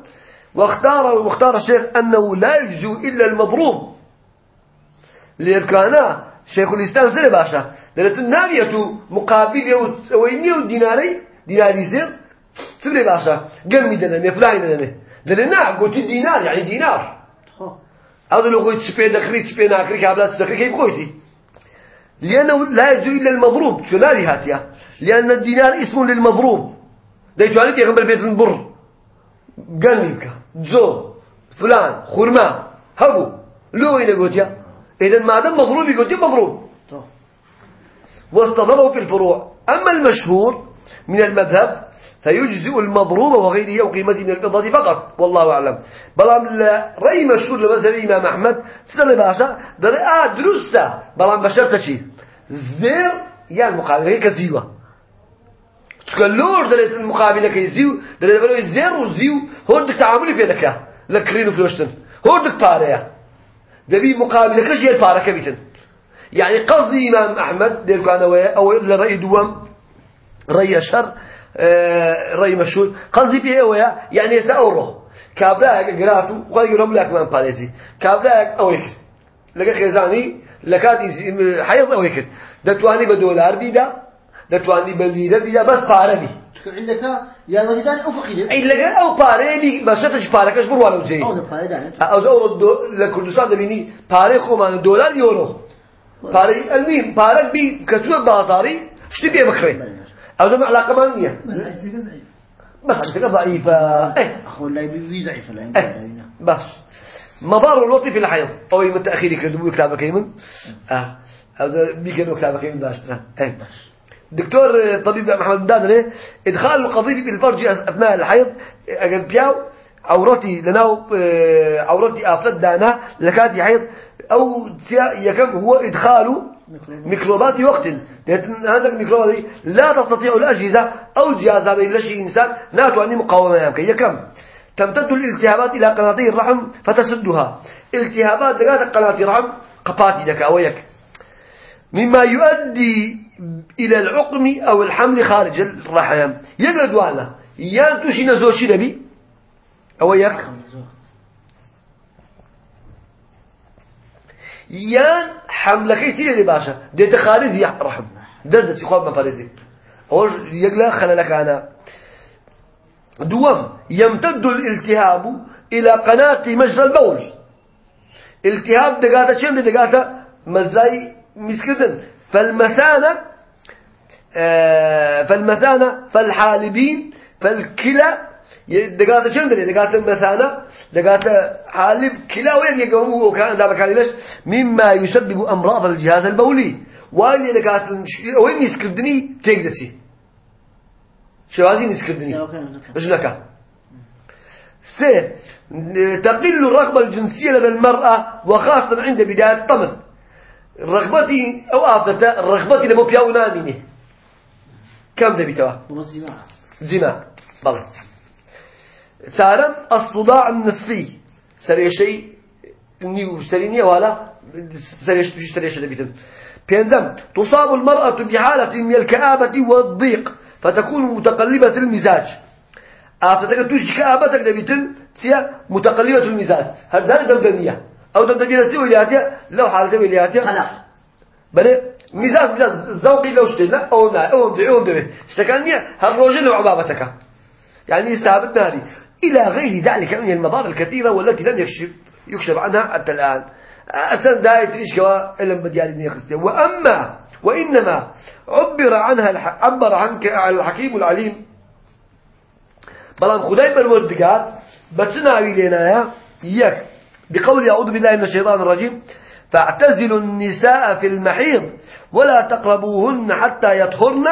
واختار واختار الشيخ أنه لا يجزو إلا المضروب لإركانا شيخ الإسلام سنة باشا لأن النابية مقابل ويمية ديناري ديناري زر سنة باشا قلمي دنمي فلاني دنمي لأن نعم قلت دينار يعني دينار. هذا لو قلت سبين دخري سبين أكري كابلات سكري كيف قلتي؟ لأنه لا يجوز إلا المضروب شنالي هاتيا؟ لأن الدينار اسم للمضروب ديتو عليك يا غنبر بيت البر. قلمك جو فلان خرما هبو. لو وين قلتيا؟ إذا ما دام مضروب قلتي مضروب واستضربوا في الفروع. أما المشهور من المذهب فيجزئ المضروب وغيره أو قيمته من الفضة فقط. والله أعلم. بلام رأي مشهور لمذهب الإمام أحمد. سنة باشا در آه درسته. بلام بشرت شيء زير. يعني مقابلة كزيوة تقلور دريت المقابلة كيزيو دريت بلو زير وزيو. هو دك تعاملي في ذكاء لكرين وفلوشتن هو دك باريا دبي مقابلة كجير بارا كبيتن يعني قصدي إمام أحمد دير كان أو لرأي دوام. رأي شر آه، رأي مشهور. قصدي بيه ويا يعني يسأوره كابراك قراتو وقال يقولون لك من باليزي كابراك أويك. لك خزاني لكاتي حيض أويك. دتواني بدولار بيدا دتواني بليرة بيدا بس بارة بي. عندك يا وجدان أفقي أي لك أو بارة بي بس شفتش بارة كش بروا لو زي أو ده بارة دانت. أو زور دو لكردستان دبيني بارة خومان دولار يورو بارة المهم بارة بي كتوب بازاري شتي بيه بخري أو ده علاقة مانية حاجة ضعيفة. إيه. أخو لا يبي ضعيف لا إيه. يبي بس. مضار الوطي في الحيض أو من تأخير كذبوا كتابك يمن آه. هذا بيكنوا كتابك يمن باشتنا إيه. دكتور طبيب محمد دادري إدخال القضيب في الفرج أثناء الحيض أجل بياو عورتي لناو آه، عورتي آفلت دانا لكاتي حيض أو يكم هو إدخال ميكروبات. وقت. الميكروبات دي لا تستطيع الأجهزة أو الجهاز هذا إلا شيء إنسان لا تعني مقاومة يمكن يكم تمتد الالتهابات إلى قناطير الرحم فتسدها. التهابات دقات قناطير الرحم قباتي لك أويك مما يؤدي إلى العقم أو الحمل خارج الرحم. يقعد وأنا يان توشي نزوشي نبي أويك يان حملكي تيلي باشا ديت خارج يا رحم. درجة خواب ما فارزي. أول يقلا خلالك أنا. دوم يمتد الالتهاب إلى قناة مجرى البول. التهاب دقاتا شن دقاتا مزاي مسكدن. فالمثانة آه فالمثانة فالحالبين فالكلى شن دقاتا دقاتا مثانة دقاتا حالب كلا. وين يقوموا وكان دابا كان ليش مما يسبب أمراض الجهاز البولي. وين دقاتا وين يسكدني تقدسي شو هذه نسكدني رجلك سي تقل الرغبة الجنسية لدى المرأة وخاصة عند بداية الطمث رغبتي أو آفته الرغبة لما بياو نامني كم دبيتوا ومزيمة جماع بلى تعلم الصداع النصفي. سري شيء نيو سرينية ولا سري شيء سري شيء دبيتن بينزم تصاب المرأة بحالة من الكآبة والضيق فتكون متقلبة المزاج. أعتقد توش كآبتك دبيتن سيا متقلبة المزاج. هذا دمدمية؟ أو دمدمية سوى ولياتها لو حالة ولياتها قلق بله ميزان ميزان ذوقي لو اشتنا أو نا أو دي أو دي اشتكانية هالروجل وعبابتك يعني يستهبط ناري إلى غير ذلك من المضار الكثيرة والتي لم يكشف يكشف عنها حتى الآن. أسان داية تريشكوا إلا بديان ابن يخستي وأما وإنما عبر عنها. عبر عنك عن الحكيم العليم. بلان خداي بالوردقات بتناوي لنا يك بقول أعوذ بالله من الشيطان الرجيم. فاعتزلوا النساء في المحيض ولا تقربوهن حتى يطهرن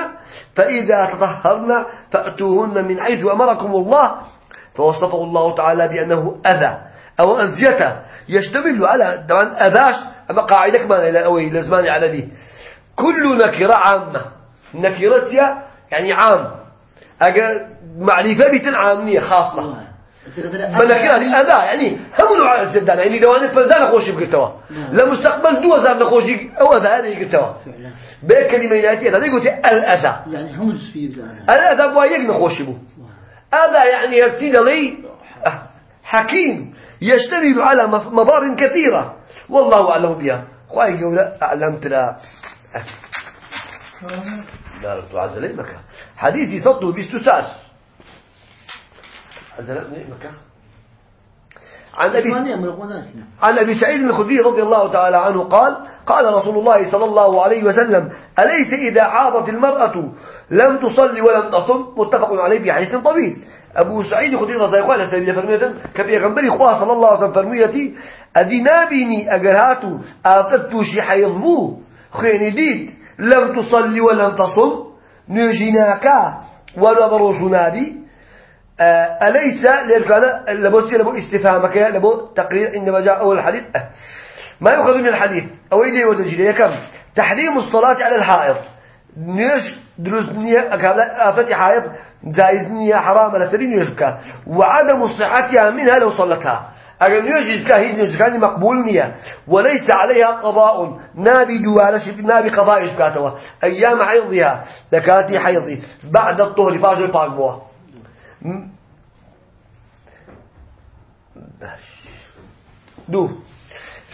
فإذا تطهرن فأتوهن من حيث أمركم الله فوصفه الله تعالى بأنه أذى. أو أذيته يشتمل على طبعا أذاش أما قاعدة ما إلى أوي لزمان على دي كل نكرة عامة. نكرة يعني عام. أجر معرفة بتن عامية خاصة. بنكرة أذى يعني هم نوع الزبدان يعني لو أنا بنزان خوشي بقرتوا. لمستقبل دو زار نخوشي أو أذى هذا يقرتوا فعلا. بكلمة يناتي هذا يقول الأذى. يعني هم نسبي بزانا الأذى بوايق نخوشي بو. أذى يعني يرتين لي حكيم. يشتمل على مضار كثيرة. والله أعلم بها. خواهي قولة أعلمت لا لا رسول عز لي مكة. حديثي صده بيستساس عزلتني مكة. عن أبي عن أبي سعيد الخدري رضي الله تعالى عنه قال قال رسول الله صلى الله عليه وسلم أليس إذا عاضت المرأة لم تصلي ولم تصم؟ متفق عليه في حديث طويل. أبو سعيد الخدري رضي الله عنه سبيل فرمية كبير غنبري خواه صلى الله عليه وسلم فرميتي أدينابيني أجرهاتو آفتو شي حيضمو خيني ديد لم تصلي ولم تصم نجيناكا ولا بروشنابي آه، أليس؟ لأن لابد لابو استفهامك لابو تقرير إنما جاء أول الحديث. آه. ما يؤخذ من الحديث أو إليه وتجريه كم؟ تحريم الصلاة على الحائض. نيش دروس نية أكابلا آفتي حائض جائز نية حرام لسرين يشبكا وعدم صحتها منها لو صلتها أجل نيش يشبكا هي نيش كان مقبول نية وليس عليها قضاء نابي دوالش نابي قضاء يشبكاتها أيام حيضها ذكاتي حيضي بعد الطهر فاجر باقبوها دو.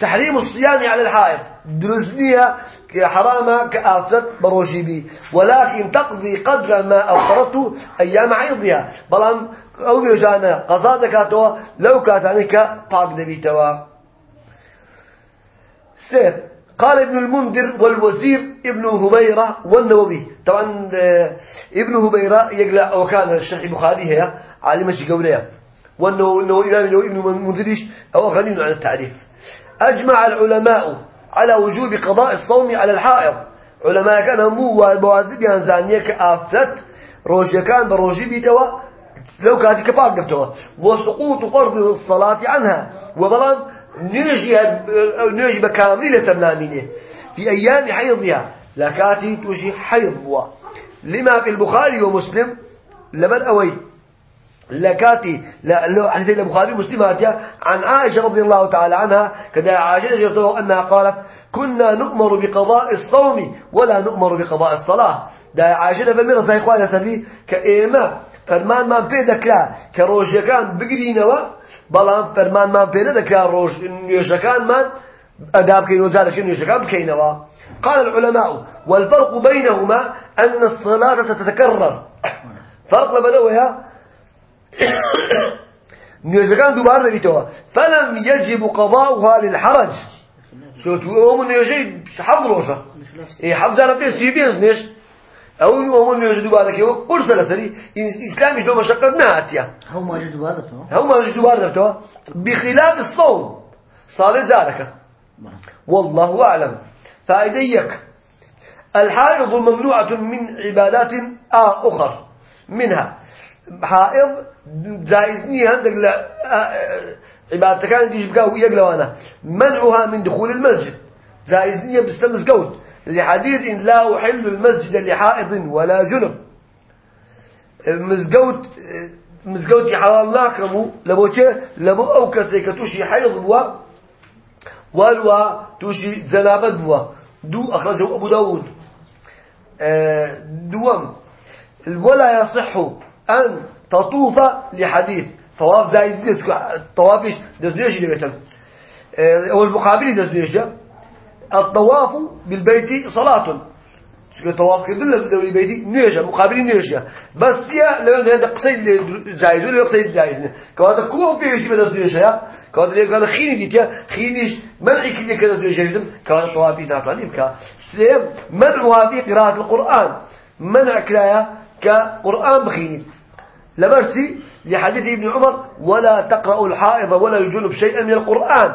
تحريم الصيام على الحائض. درزنية كحرامة كآفت بروشيبي ولكن تقضي قدر ما أوفرته أيام عيضها بلان أو يجانا قضاء ذكاتوا لو كاتانك باق دبيتوا. سيف قال ابن المنذر والوزير ابن هبيرة والنووي. طبعا آه، ابن هبيرة يقلع وكان الشيخ البخاري هي عالمة قولية. والنووي ابن المنذريش أو غني عن التعريف. أجمع العلماء على وجوب قضاء الصوم على الحائض. علماء كان مو وواجب ينزانية كآفت روجي كان بروجي بيتوا لو كانت كبار قبتوا. وسقوط فرض الصلاة عنها. وبلان نيجي نيجي بكامل سمنامينه في أيام حيضها لكاتي توشي حيض لما في البخاري ومسلم لمن أوي؟ لكاتي لو حديث البخاري هاتيا. عن عائشة رضي الله تعالى عنها كذا عائشة جرته أنها قالت كنا نؤمر بقضاء الصوم ولا نؤمر بقضاء الصلاة. دا عائشة فالمرة زي إخوانا سبي كإيما فرمان ما بيدك لا كان بقرينوا بلان فرمان ما بيدك لا روج يشكان من أداب كي شنو يشكان بكينوا. قال العلماء والفرق بينهما أن الصلاة تتكرر. فرق لبنوها نيوزكان دوباره دبيتوا فلم يجب قضاؤها للحرج. شو تقوم نيوزي حفظ روشة إيه حفظ أنا بس يبيز نيش أو يوم نيوزي دوباره كيو قرص لسري إسلامي دو مشقة ناتيا هو ما جد بارته هم مش دوباره دبتوا بخلاف الصوم. صار زارك والله أعلم. فأيديك الحائض ممنوعة من عبادات أخر. منها حائض جائزني عندك لا عبادة كان ديش بقاو يقلوانا منعها من دخول المسجد. جائزني بستمس قوت لحديث لا أحل المسجد لحائض ولا جنب. مزقوت مزقوت حلال ناكمو لبو چه؟ لبو أو كسي كتوشي حيض بوا. والوا توشي زنابت بوا. دو أخرجه أبو داود. آه، دوام. ولا يصح أن تطوف لحديث. طواف زائد طوافش دزنيش اللي أو المقابل دزنيش الطواف بالبيت صلاة. طواف كده لو بيتي نيجا مقابل نيجا بس يا لو هذا قصيد جايز ولا قصيد جايز كواتا كوه بيجي بدل نيجا كواتا اللي قال خيني ديتيا خينيش منعي كده كده نيجا كواتا طوافي نافع نبكا سيب منعها في قراءة القرآن. منع كلايا كقرآن بخيني. لمرسي لحديث ابن عمر ولا تقرأ الحائض ولا الجنب شيئا من القرآن.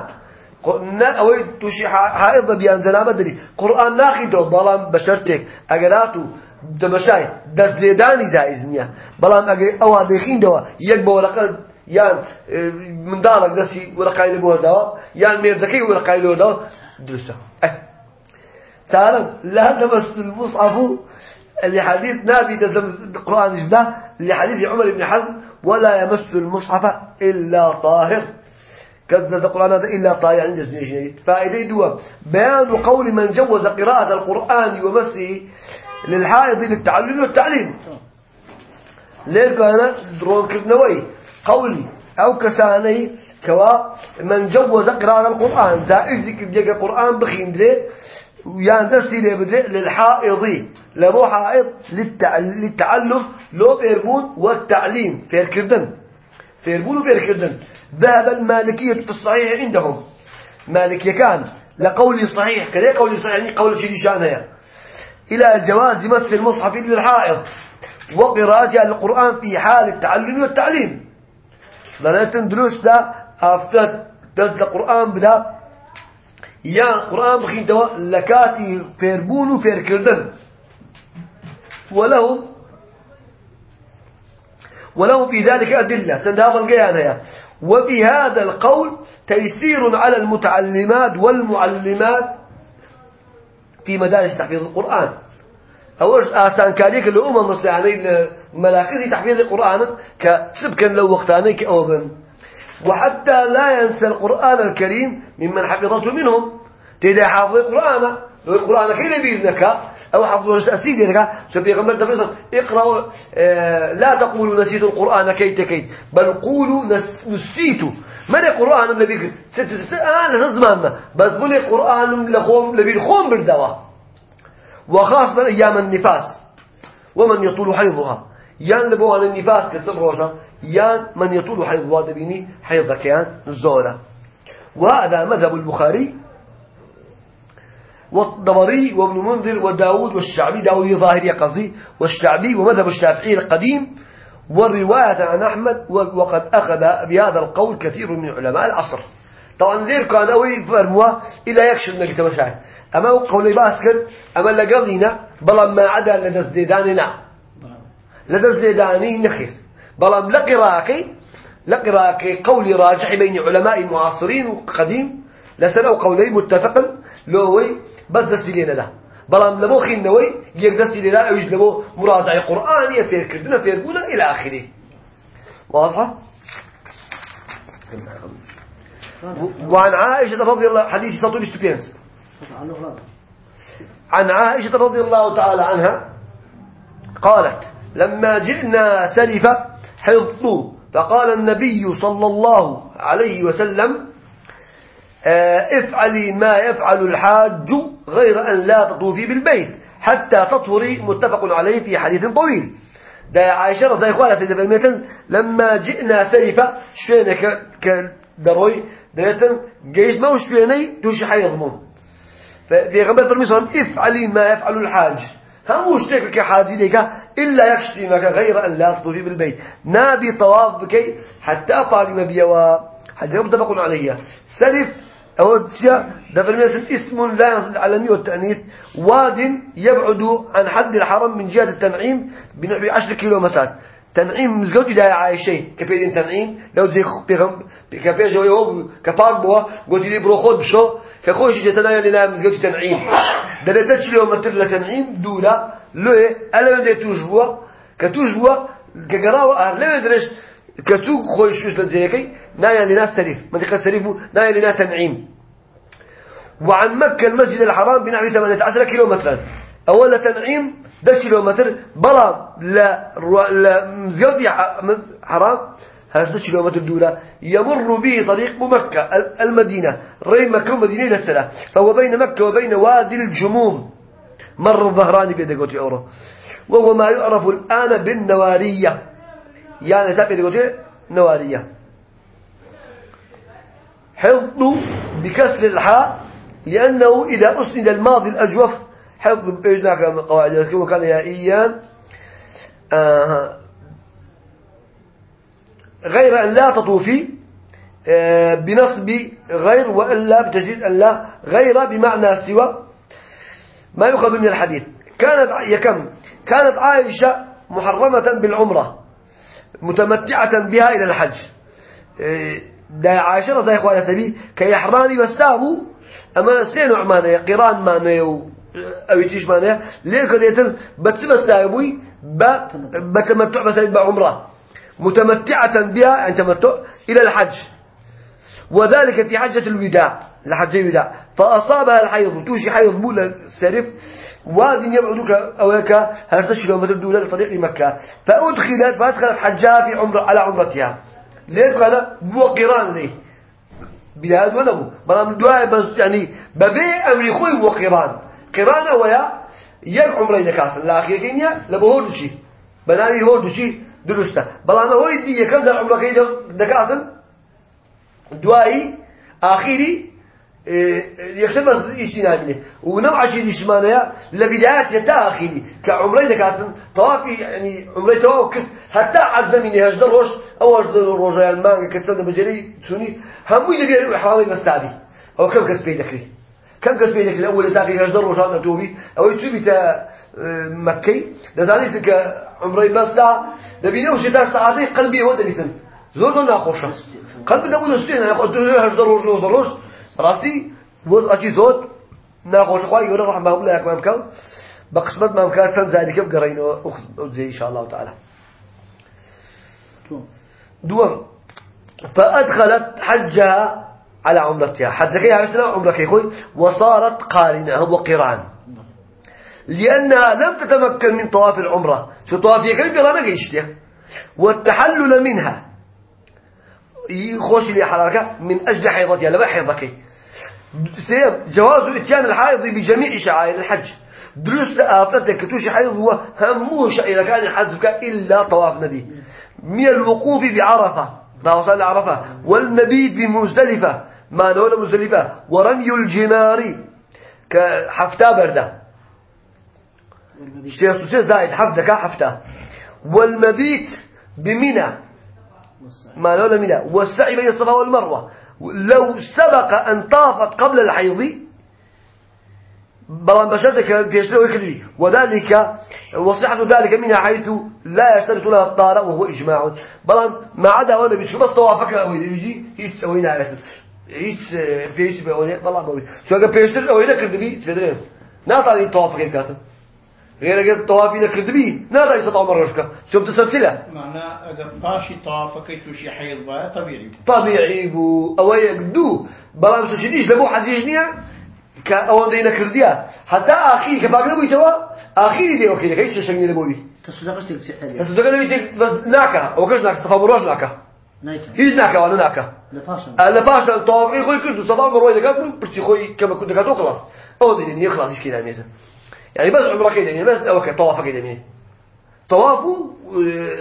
أوي توشي حائض بيان زنابه دري قرآن ناخيتو بلان بشرتك. اگراتو دمشاي دس ليداني جائز نيا. بلان اگر أو دخين دوا يك بورقه يان من دارك دسي ورقه لبو دوا يان ميردكي ورقه لبو دوا درسه تعلم لا تمس المصحف اللي حديث نبي تزم القرآن جدا اللي حديث عمر بن حزم ولا يمس المصحف إلا طاهر. كذب القرآن هذا إلا طاهر عند الزنيجين فائدة دوا بيان قول من جوز قراءة القرآن ومسه للحائض للتعلم والتعليم. ليرك أنا درون كرنوي قولي أو كساني كوا من جوز قراءة القرآن. زائز ذكر القرآن بخين دري ويان دستي لبدري للحائض لبو حائض للتعلم لو فيربون والتعليم. فيركردن. فيربون وفيركردن ذهب المالكية في الصحيح عندهم. مالكية كان. لقول صحيح. كذا قول صحيح. يعني قول شيء شانها إلى جواز مس المصحف للحائض وقراءة القرآن في حال التعلم والتعليم. ظننت دروس ده أفتت دز القرآن بدا يا قرآن بخين دوا لكاتي فيربون وفيركردن ولهم ولهم في ذلك أدلة. سنداب القيانة وفي هذا القول تيسير على المتعلمات والمعلمات في مدارس تحفيظ القرآن. أوش آسان كاريك الأمم المصرية مراكز تحفيظ القرآن كسبكا لو وقتاني كأوبن وحتى لا ينسى القرآن الكريم ممن حفظته منهم. تيدا حافظ القرآن القرآن كي بإذنك أو حفظه تأسيد لك سبي غمر اقرأوا آه لا تقولوا نسيت القرآن كيت كيت بل قولوا نسيت. من القرآن النبي ست ست آه زماننا بس من القرآن لخوم لبي الخوم بردوا. وخاصة أيام النفاس. ومن يطول حيضها. يان لبو عن النفاس كتسب روشا يان من يطول حيضها دبيني حيض كيان زورة. وهذا مذهب البخاري والضبري وابن منذر وداود والشعبي. داود ظاهري قصدي والشعبي ومذهب الشافعي القديم. والرواية عن أحمد وقد أخذ بهذا القول كثير من علماء العصر. طبعا زير كان أوي فرموا إلى يكشف نجت مشاهد أما قولي باسكر أما لقضينا بلا ما عدا لدس ديداننا لدس ديداني نخير. بلا لقراكي لقراكي قولي راجح بين علماء المعاصرين وقديم لسنو قولي متفق لوي بس دستي لنا لا. بلام لبو خينوي يك دستي لنا أو لبو مراجعة قرآنية فير كردنا فير بونا إلى آخره. واضحة؟ وعن عائشة رضي الله حديث سطول استبيانس عن عائشة رضي الله تعالى عنها قالت لما جئنا سلف حفظوا فقال النبي صلى الله عليه وسلم افعلي ما يفعل الحاج غير أن لا تطوفي بالبيت حتى تطهري متفق عليه في حديث طويل. ده عائشة رضي الله عنها سيدة لما جئنا سلفة شفينا كدروي دايتن جيش ما وشفيني توشي حيضمون ففي غمبر فرمي صلى افعلي ما يفعل الحاج. هم وشتك كحاجي لك إلا يكشتمك غير أن لا بالبيت. نابي طواف بكي حتى طالما بيوا حتى متفق عليه سلف أو ده فرمي اسم لا يصل العالمي والتأنيث واد يبعد عن حد الحرم من جهة التنعيم بنحو 10 كيلومترات. تنعيم مزقوتي دا عايشي كبيدين تنعيم لو زي بيغم كبير جو يوب كبارك بوا قلت لي برو خود بشو. كخوش جتنا لنا مزقوتي تنعيم ده لا كيلومتر لتنعيم دولا لو ألا من دي توجبوا كتوجبوا كجراو أهل درش كتوق خوي شوش لزيكي نايا لناس سريف منطقة سريف نايا لناس تنعيم وعن مكة المسجد الحرام بنحو 18 كيلومترا أول تنعيم ده كيلومتر بلا لا لا مزيودي حرام. هذا كيلومتر دولة يمر به طريق مكة المدينة ري مكة ومدينة للسنة فهو بين مكة وبين وادي الجموم. مر الظهراني بيدقوتي أورو. وهو ما يعرف الآن بالنوارية. يعني تابع بيدقوتي نوارية. حفظ بكسر الحاء لأنه إذا أسند الماضي الأجوف حفظ بيجناك قواعد وكان يائيا. آه غير أن لا تطوفي آه بنصب غير وإلا بتجديد أن لا غير بمعنى سوى ما يؤخذ من الحديث. كانت يكم كانت عائشة محرمة بالعمرة متمتعة بها إلى الحج. آه دا عائشة رضي عنها سبي كيحرامي بستابو أما سين عمانة قران مانة أو يتيش مانة ليه كده بتسبس تايبوي بتمتع بس بعمرة. متمتعة بها يعني تمتع إلى الحج. وذلك في حجة الوداع لحج الوداع. فأصابها الحيض توشي حيض بولا سرف واد يبعدك أويك هرتش كيلومتر دولة لطريق مكة فأدخلت فأدخلت حجها في عمر على عمرتها. ليه قال؟ بو قران ليه؟ بلاد ولا بو بلام دعاء بس يعني ببي أمري خوي بو قران قران ويا يك عمرين كاسن لا أخير كينيا لبهور شيء بناني هور دروستە. بەڵام ئەوەی دی یەکەم جار عمرەکەی دەکاتن دوایی ئاخیری یەکشەمە ئیشی نابینێ و نەم عەشیری شمانەیە لە بدایەت هێتا ئاخیری کە عمرەی دەکاتن. تەوافی ینی عمرەی تەواو کرد هەتا عەزەمینی هەژدە ڕۆژ ئەو هەژدە ڕۆژەیان مانگە کە چەندە بەجێرەی چوونی هەمووی لەبێر حاڵی مەستابی ئەو کەم کەس پێی دەکرێت كم كسبي ذكري أول تاخي هجدر روش أنا توبي أو يتوبي تا مكي لذلك تلك عمري مسلا دبينه وشتاش ساعتين قلبي هو دبيتن زور ناخوشه قلبي دبون استين أنا قلت هجدر روش لوز روش راسي وز أجي زود. ناقوش خواهي يقول رحمة الله يا كمان كم بقسمت ما مكان سن ذلك بقرين أخذ إن شاء الله تعالى. دوم. فأدخلت حجها على عمرتها حجها عمرتها عمرك يخوي وصارت قارنة هو قران لأنها لم تتمكن من طواف العمرة. شو طواف يكرم بلا نقيشتها والتحلل منها. يخش لي حركة من أجل حيضتها لما حيضك جواز إتيان الحائض بجميع شعائر الحج. دروس آفتك كتوش حيض هو همو شعير كان حذفك إلا طواف نبي. من الوقوف بعرفة. ما وصل عرفة. والمبيت بمزدلفة. ما نقول مزدلفة ورمي الجمار كحفتا بردة. شيء زائد حفتك حفتا والمبيت بمنى. ما نقول منى والسعي بين الصفا والمروة. لو سبق أن طافت قبل الحيض بلان بشرتك بيشتري ويكذبي وذلك وصحة ذلك منها حيث لا يشترط لها الطارة وهو إجماع. بلان ما عدا وأنا بيشو بس طوافك أوي يجي هيك سوينا على هيك فيش بأوني والله ما شو أجا بيشتري أوي نكذبي تفدرين ناطع طوافك الكاتب غير قد طوافي نكذبي ناطع يستطيع مرشك شو بتسلسله معناه أجا باشي طافك يتوشي حيض بها طبيعي طبيعي بو أو يقدو بلان شو شديش لبو حجيجنيا كأول دينا كرديا حتى آخير كباقي لبوي توا آخير دي أوكي كيف تشغني لبوي تصدق استيك بس تقول لي بس نايتا هيز ناكا ولا ناكا لفاشا ألا باشا طوافي خوي كردو صفا مروج ناكا برتي خوي كما كنت كاتو خلاص. أو دي ني خلاص إيش كده ميزة يعني بس عمرك كده يعني بس أوكي طوافك كده مين طوافو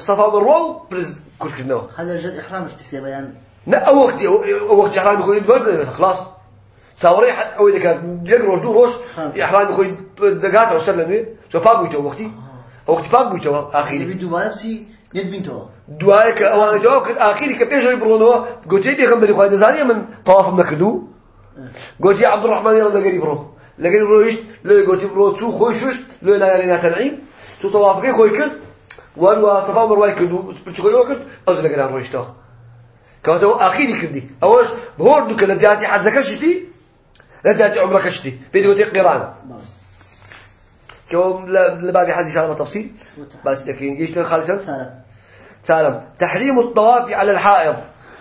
صفا مروج برز كل كنا هذا جد إحرام اشتسي بيان لا أو وقت أو وقت إحرام يخوي برد خلاص. ساوري أو إذا كان يقرأ دو روش إحرام يخوي دقات أو سلمي شو فاق بيتو وقتي وقت فاق بيتو يبي آخري دوباره بسي يد بنتو دعائك أوان جوا كد آخري كبيش يبرونه قلت لي كم بدي خالد زانية من طواف مكدو قلت يا عبد الرحمن يلا لقري برو لقري برو إيش لا قلت برو تو خوشش لا لا يلا تنعيم تو طوافك خوي كد وان وصفا مرواي كدو بتخوي وقت أزل قرار رويشتو كاتو آخري كدي أولش بهوردو كلا جاتي حد زكشتي لا جاتي عمرك شتي بدي قلت قران كم لبابي حد إن شاء الله تفصيل بس لكن جيش خالصا سالم. تحريم الطواف على الحائض.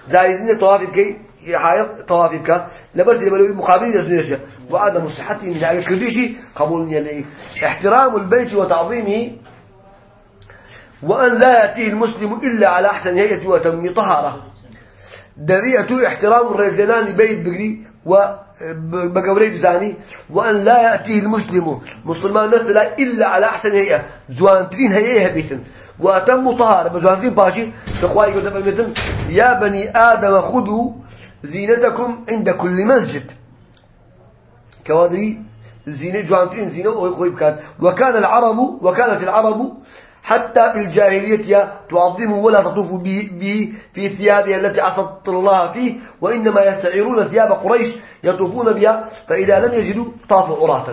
زايدين الطواف بكي حائض طواف بك لبرز لبلوي مقابل يزنيش وعدم صحته من هذا كرديشي قبول يلي. احترام البيت وتعظيمه. وأن لا يأتيه المسلم إلا على أحسن هيئة وتم طهارة. دريئة احترام الرجلان بيت بقري وبقوري بزاني وأن لا يأتيه المسلم مسلمان نسل إلا على أحسن هيئة. زوانتين هيئة بيتن. وأتم طهارة. بزوانتين باشي تقوى يقول تفهمتن يا بني آدم خذوا زينتكم عند كل مسجد. كوادري زينة جوانتين زينة بكات. وكان العرب وكانت العرب حتى في الجاهلية تعظم ولا تطوف به, به في ثيابها التي عصت الله فيه وإنما يستعيرون ثياب قريش يطوفون بها فإذا لم يجدوا طافوا عراة.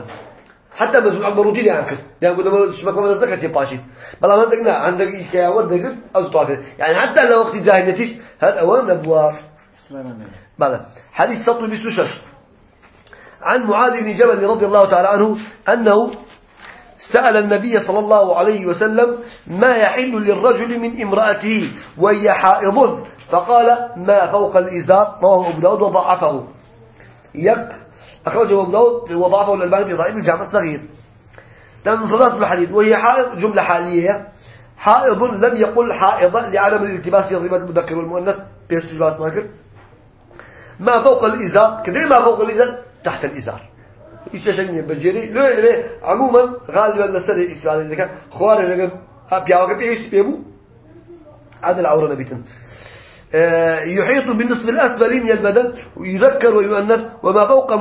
حتى بزول أكبر روتين يعني كذا. يعني قلنا شبك ما نزلك تباشي بلا ما عندك عندك كياور دقر أو طافة يعني حتى لو وقت جاهليتش هذا أوان نبوا بلا حديث سطو بسوشش عن معاذ بن جبل رضي الله تعالى عنه أنه سأل النبي صلى الله عليه وسلم ما يحل للرجل من امرأته وهي حائض؟ فقال ما فوق الإزار رواه أبو داود وضعفه. يك أخرجه أبو داود وضعفه الألباني في ضعيف الجامع الصغير تنفرات الحديث وهي حائض جملة حالية حائض لم يقل حائضة لعدم الالتباس في ضريبة المذكر والمؤنث بيش جواز ماكر ما فوق الإزار كذلك ما فوق الإزار تحت الإزار. شيء بجري لا لا عموما غالبا لسه إسرائيل ذكر خوار لقى بياوك بيعيش بيبو هذا العورة نبيتن آه، يحيط بالنصف الأسفل من البدن ويذكر ويؤنث وما فوق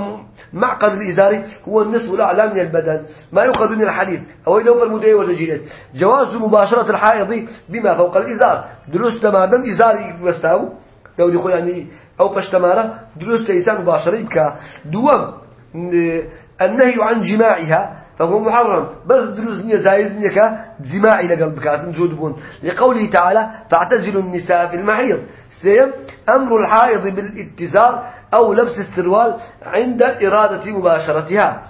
معقد الإزار هو النصف الأعلى من البدن. ما يؤخذ من الحديث أو إذا فرمودية والرجيلات جواز مباشرة الحائض بما فوق الإزار. دروس تماما. إزار يستاو لو يقول يعني أو بشتمارة دروس ليسان مباشرة يبكى. دوام النهي عن جماعها. فهو محرم. بس دروز نية زايد نية كجماعي لقلب كاتم جودبون لقوله تعالى فاعتزلوا النساء في المحيض. سيم أمر الحائض بالاتزار أو لبس السروال عند إرادة مباشرتها.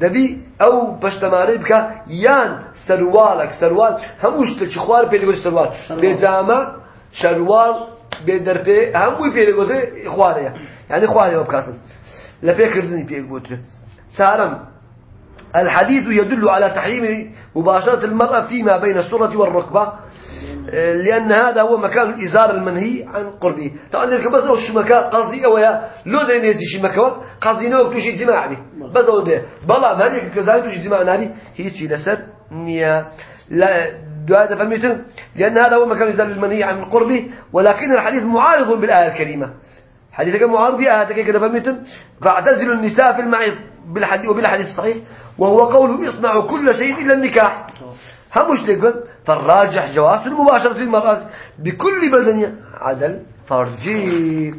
دبي أو بشتماري بك يان سروالك سروال هموش تشخوار بيلغو السروال بيجامع شروال بيدربي هموي بيلغو إخوانيا يعني إخوانيا وبكاتم لفكرني في قوتره سارم الحديث يدل على تحريم مباشرة المرأة فيما بين السرة والركبة. لأن هذا هو مكان الإزار المنهي عن قربه. طبعا ذلك بس أو شمكة قصدي أو يا لو ده ينزي شمكة قصدي نوك توشي جماع به بس أو ده بلا ما هذيك كذلك توشي جماع نبي هي شيء لسر نيا لا دعاء فهمتم لأن هذا هو مكان الإزار المنهي عن قربه. ولكن الحديث معارض بالآية الكريمة. حديثك معارض آياتك كده فهمتم فاعتزلوا النساء في المعيض. بالحديث وبالحديث الصحيح وهو قوله اصنعوا كل شيء إلا النكاح. هم مش لقون فالراجح جواز المباشرة المرأة بكل بدنية عدل فرجي.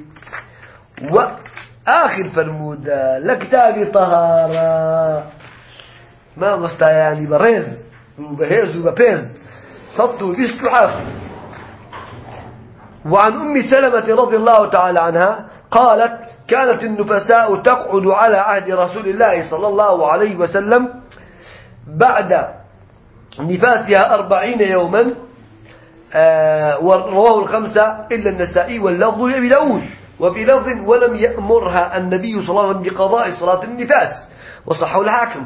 وآخر فرمودة لكتاب طهارة. ما مستا يعني بريز وبهيز وببيز بيشتو حافظ وعن أم سلمة رضي الله تعالى عنها قالت كانت النفساء تقعد على عهد رسول الله صلى الله عليه وسلم بعد نفاسها أربعين يوما آه ورواه الخمسة إلا النسائي واللفظ لأبي داود. وفي لفظ ولم يأمرها النبي صلى الله عليه وسلم بقضاء صلاة النفاس. وصحه الحاكم.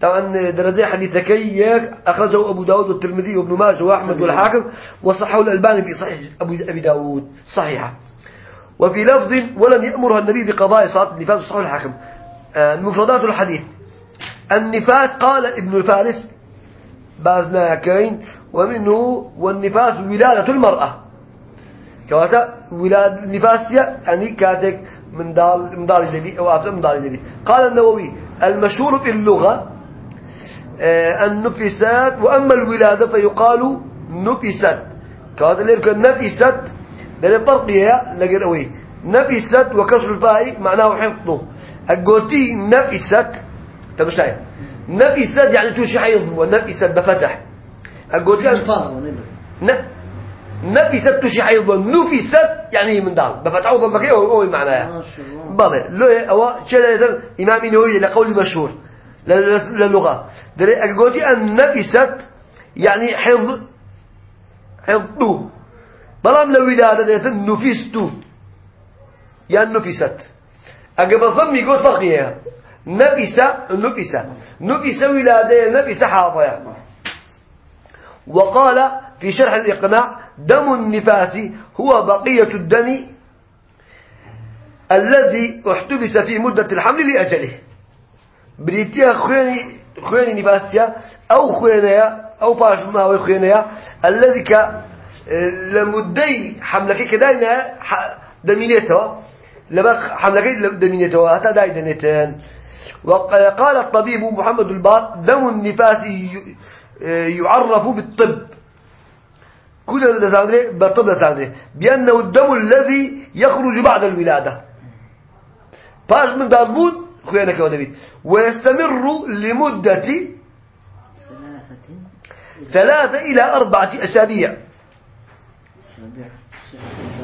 طبعا درجة حديثكي أخرجه أبو داود والترمذي وابن ماجه وأحمد والحاكم. وصحه الألباني في صحيح أبي داود. صحيحة. وفي لفظ ولم يأمرها النبي بقضاء صلاة النفاس وصحه الحاكم. آه، مفردات الحديث. النفاس قال ابن الفارس بازنا كين ومنه والنفاس ولادة المرأة. كواتا ولاد النفاس يعني كاتك من دال من دال النبي أو أبزر من دال النبي قال النووي المشهور في اللغة آه، النفسات وأما الولادة فيقال نفست. كهذا اللي يقول نفست ده فرق يا لقيت أوي. نفست وكسر الفاء معناه حفظه. الجوتي نفست. طب شايف نفست يعني توشي حيض ونفست بفتح الجوتي ن نفست توشي حيض ونفست يعني من دال. بفتح وضم بكي أو معناه. بله. لو أو شيء إمام نووي لقول مشهور. للغة. دري أقولي أن نفست يعني حفظ حفظ بلام لو ولادة نفست يعني نفست أجا بصمي قلت فرقيها نفس نفس نفس ولادة نفس حاضة وقال في شرح الإقناع دم النفاس هو بقية الدم الذي احتبس في مدة الحمل لأجله. بريتيا خويني خويني نفاسيا أو خوينيا أو باش ما خوينيا الذي ك لمدي حملك كداينا دمينيته لما حملك دمينيته حتى داي دنيتين وقال الطبيب محمد الباط دم النفاس يعرف بالطب. كل هذا بالطب هذا بأنه الدم الذي يخرج بعد الولادة. باش من داربون خوينا كودبي ويستمر لمدة ثلاثة إلى أربعة أسابيع.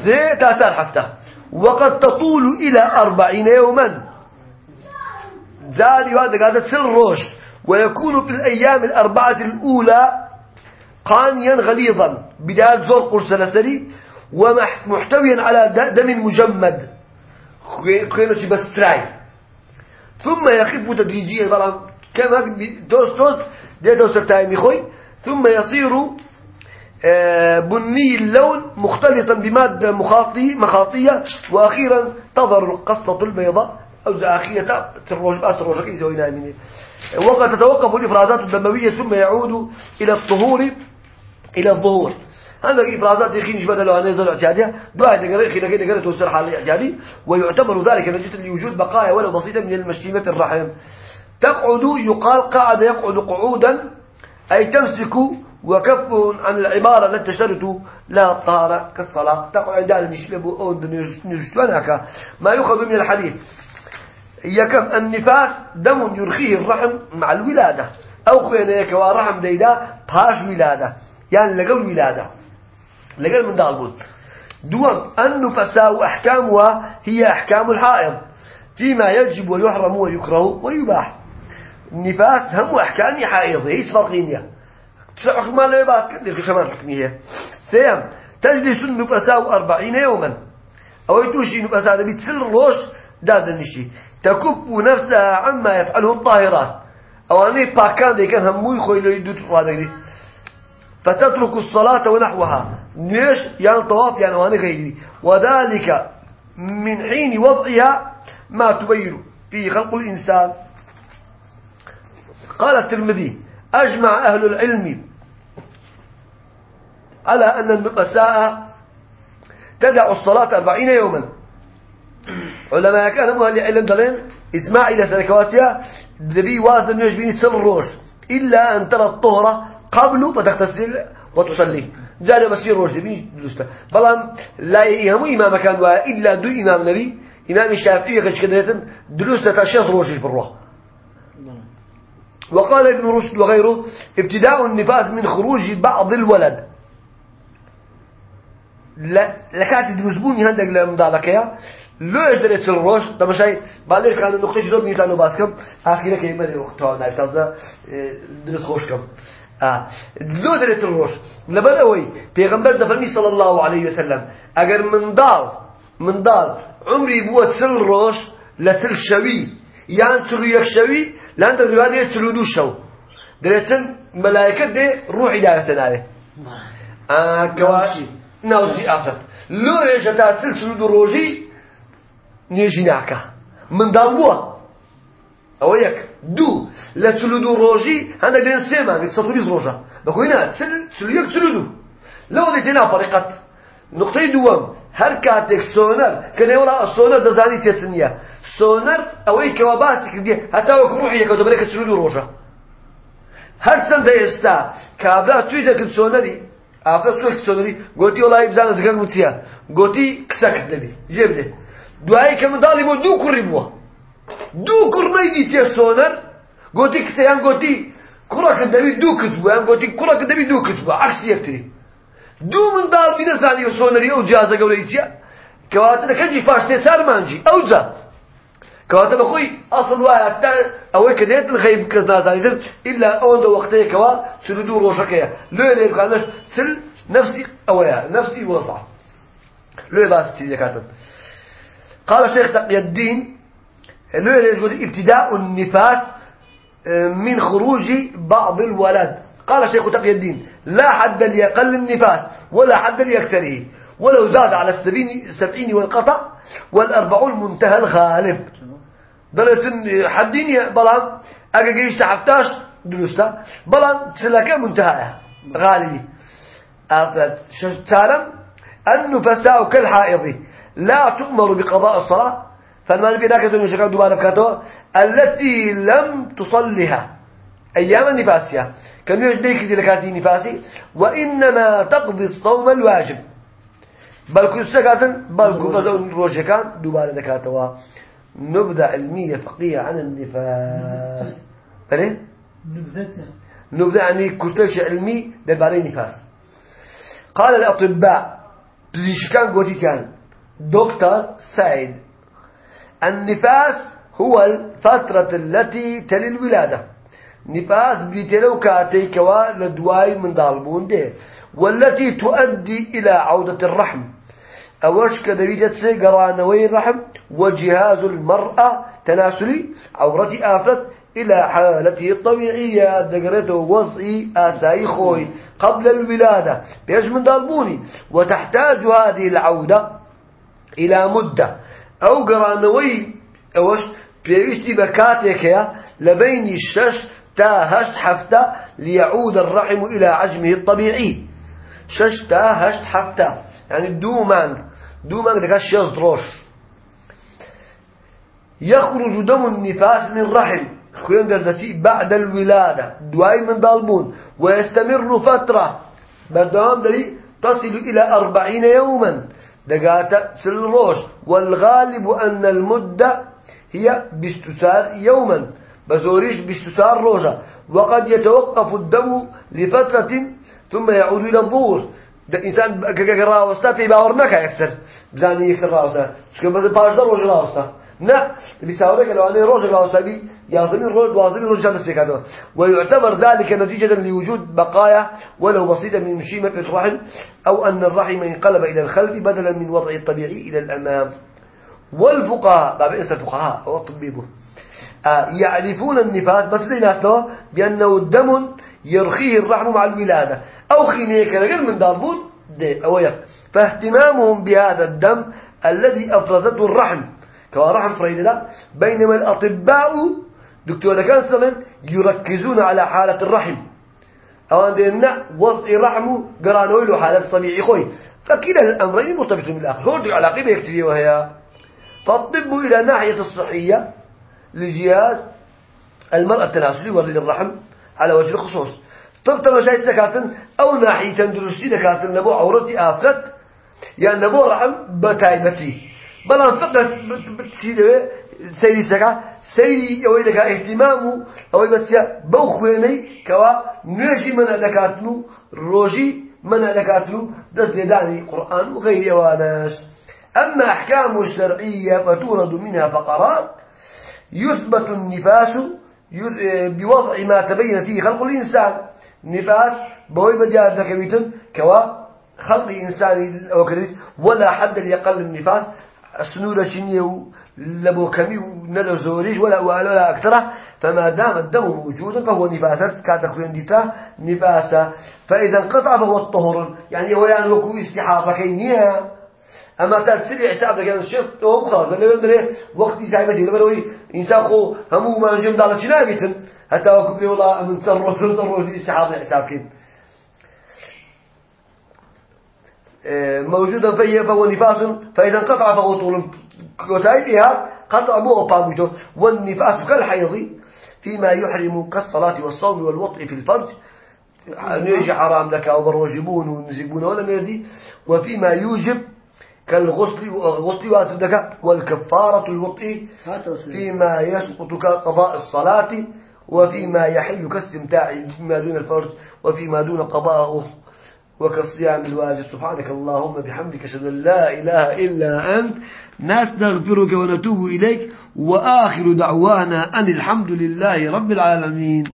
زي تأثار حفتة. وقد تطول إلى أربعين يوما. هذا قاعدة سر روش ويكون في الأيام الأربعة الأولى قانيا غليظا بداية زور قرص لسري ومحتويا على دم مجمد خينو بستراي. ثم يخف تدريجيا طبعا كما توس توس دي توس تايمي خوي ثم يصير آه، بني اللون مختلطا بمادة مخاطية وأخيرا تظهر القصة البيضاء. أو زاخية تروج بأس روجك يسوينا منه وقد تتوقف الإفرازات الدموية ثم يعود إلى الطهور إلى الظهور. هذا الإفرازات يخين بدل أن يزال اعتيادها دعاء دقرة خينا كده قرأت توسر حال الاعتيادي ويعتبر ذلك نتيجة لوجود بقايا ولو بسيطة من المشيمة الرحم. تقعد يقال قعد يقعد قعودا أي تمسك وكف عن العبارة التي تشترط لا طهارة كالصلاة. تقعد على نشلب أو نجتونك ما يؤخذ من الحديث. يكف النفاس دم يرخيه الرحم مع الولادة. أو خينا يكوا رحم ديدا باش ولادة. يعني لقل ولادة. لقل من دالبون دوم النفساء أحكامها هي أحكام الحائض. فيما يجب ويحرم ويكره ويباح. النفاس هم أحكام حائض هي فرقينية حكم لا يباس كذلك شمال حكمية ثم تجلس النفساء أربعين يوما. أو يتوشي نفساء بيتسل روش داد النشي تكب نفسها عما يفعله الطاهرات أو أني باكان دي كان همو يخوي له يدوت هذا فتترك الصلاة ونحوها. ليش يعني طواف يعني وأنا غيري وذلك من حين وضعها ما تبين في خلق الإنسان. قال الترمذي أجمع أهل العلم على أن النقساء تدع الصلاة أربعين يوما. علماء كان مهل علم دلين إسماع إلى ذبي وازن يجبين سر روش. إلا أن ترى الطهرة قبل فتغتسل وتصلي. جاء مسير روش ذبي دلسته بلان لا يهم إمام كان إلا دو إمام نبي. إمام الشافعي كش كديتن دلسته تشيص روشش بالروح وقال ابن رشد وغيره ابتداء النفاس من خروج بعض الولد. لا لكات دروزبوني هندق لمدالك يا لۆ دەرێت چل ڕۆژ دەمەشای بالێرکانە نقطەی زۆر نیزان و باسکەم ئاخیرەکە ئێمەێ وەختتاوانای تازە درست خۆشکەم لۆ دەرێت چل ڕۆژ لەبەر ئەوەی پێغمبەر دەفەرمی سەڵ الله عليه وسلم ئەگەر منداڵ منداڵ عمری بووە چل ڕۆژ لە چل شەوی یان چل و یەک شەوی لاندە زوانێ چل و دوو شەو. دەرێتن مەلایەکە دێ ڕوحی داوێتە ناوێ. کەواچی ناوزی ئافرەت. لۆ ێژە تا چل چل و دوو ڕۆژی نێژی ناکە. منداڵ بووە. ئەوە یەک. دوو. لە چلودو ڕۆژی هەندێک دێن سێ مانگت سەد و بیست ڕۆژە. بەخۆی نا چل یەک چلودو لەوە دێت تێنا فەریقەت نقطەی دووەم. هەر کاتێک سۆنەر کە نێوەڵا سۆنەر دەزانی تێچن نییە. سۆنەر ئەوەی کەوا باسی کردیە هەتا وەکو ڕوحی یەکەوتە بەرێ کە چلودو ڕۆژە. هەر چەندە ئێستا کابرا توی دەکرد سۆنەری ئافرە سۆی سۆنەری گۆتی وڵی بزانە زگەر وچیە گۆتی کسەکرد دەبی جێ بدێ. دوایی کە منداڵی بۆ دوو کوڕی بووە دوو کوڕ نەیدی تێ سۆنەر گۆتی کسەیان گۆتی کوڕەکە دەبی دوو کت بوو یان گۆتی کوڕەکە دەبی دوو کت بووە عکسی یەکتری دوو منداڵ بینەزانی و سۆنەری ئەو جیازە گەورەی چیە کەواتە کەنجی پاش تێ چارمانجی ئەو جا. کەواتە بەخۆی ئەسڵ وایە تا ئەوەی کە دێت غەیب کەس نازانیتر ئیلا ئەوەندە وەختەیەکەوە چل دوو ڕۆژەکەیە لێ لێ بکانەش چل نفسي أويا نفسي وصع لو باس تيجي كاتب قال الشيخ تقي الدين لو يقول ابتداء النفاس آه، من خروج بعض الولد. قال الشيخ تقي الدين لا حد ليقل النفاس ولا حد ليكثره ولو زاد على السبعين, السبعين والقطع والأربعون منتهى الغالب. درجة حدين بلان أجا تحفتاش درستا بلان تسلكا منتهى غالبي. أفد تعلم النفساء كالحائض لا تؤمر بقضاء الصلاة فالمان في ذاك المشكلة دوبارة بكاته التي لم تصلها. أيام النفاسية كم يجديك دي لكاتي نفاسي وإنما تقضي الصوم الواجب. بل كل سكاتن بل كل روشكان دوبارة دكاتوا نبذة علمية فقهية عن النفاس. بلين نبذته نبذة. يعني كرتش علمي دباري نفاس. قال الأطباء بزيشكان قوتي كان. دكتور سعيد. النفاس هو الفترة التي تلي الولادة. نفاس بریتیە لەو کاتەی کەوا لە دوای منداڵبوون دێ والتي تؤدي إلى عودة الرحم. ئەوش کە دەبێتە سی گەڕانەوەی الرحم؟ وجهاز المرأة التناسلي عەورەتی ئافرەت إلى حالته الطبيعية دەگەڕێتە وەضعی ئاسایی خۆی قبل الولادة. پێش منداڵبوونی. وتحتاج هذه العودة إلى مدة. أو قرانوي أوش بيوشتي بكاتك لبين الشش تا هشت حفتة ليعود الرحم إلى حجمه الطبيعي. شەش تا هەشت حەفتە. یەعنی دوو مانگ. دوو مانگەکاش يزدروش يخرج دم النفاس من الرحم. خوێن دەردێتێ بعد الولادة. دوای منداڵبوون ويستمر فترة. بردوام دلي تصل إلى أربعين يوما. دقات سلروش والغالب أن المدة هي باستسار يوما بزوريش باستسار روجا وقد يتوقف الدم لفترة ثم يعود إلى الظهور. ده إنسان راوستا في باور نكا يكسر. بزاني يكسر راوستا شكل بس باش ده روج راوستا نا بيساورك لو أنا روج راوستا بي. يازمين روج وازمين روج جالس فيك هذا ويعتبر ذلك نتيجة لوجود بقايا ولو بسيطة من مشيمة الرحم أو أن الرحم انقلب إلى الخلف بدلا من وضعه الطبيعي إلى الأمام. والفقهاء باب إنسى الفقهاء أو الطبيب آه، يعرفون النفاس بس زي ناس له بأنه الدم يرخيه الرحم مع الولادة. أو خينيك غير من داربون دي أو يف فاهتمامهم بهذا الدم الذي أفرزته الرحم. كما رحم فريدنا بينما الأطباء دكتور كان سلم يركزون على حالة الرحم. أو عندنا وضع رحمه قرانوي له حالة طبيعي خوي فكلا الأمرين مرتبطون بالآخر. هو علاقة بيكتري وهي. فالطب إلى ناحية الصحية لجهاز المرأة التناسلي وللرحم على وجه الخصوص. طب تمشي سكاتن أو ناحية درستي دكاتن نبو عورتي آفلت يعني نبو رحم بتايبتي. بلان فقط بتسيده سيري سكا. سيري أو إذا اهتمامه أو بس بو خويني كوا نجي من دكاتنو روجي من دكاتنو دس زيداني قرآن وغير واناش أما أحكام الشرعية فتورد منها فقرات يثبت النفاس بوضع ما تبين فيه خلق الإنسان. نفاس بوي بديار دكويتن كوا خلق إنسان ولا حد يقل النفاس سنورة شنية لبو كمي ونلو زوريش ولا ولا أكثره فما دام الدم موجودا فهو نفاسا كاتخوين ديتا نفاسا فإذا انقطع فهو الطهر يعني هو يعني وكو استحاضة كينيا أما تسري حساب لك الشخص تو خلاص بل يندري وقت يساعدتي لما لو إنسان خو همو ما نجم دالة شنابيتن حتى وكب لي والله من تصرف تصرف دي استحاضة حساب كين. موجودا فهي فهو نفاس فإذا انقطع فهو طول. كتائبها قطع مو أبامته والنفاس كالحيض فيما يحرم كالصلاة والصوم والوطء في الفرج. نيجي حرام لك أو بروجبون ونزقون ولا ميردي وفيما يوجب كالغسل غسل واسدك والكفارة الوطء فيما يسقط كقضاء الصلاة وفيما يحل كاستمتاع فيما دون الفرج وفيما دون قضاءه. وكالصيام الواجب. سبحانك اللهم بحمدك أشهد أن لا إله إلا أنت. نستغفرك ونتوب إليك. وآخر دعوانا أن الحمد لله رب العالمين.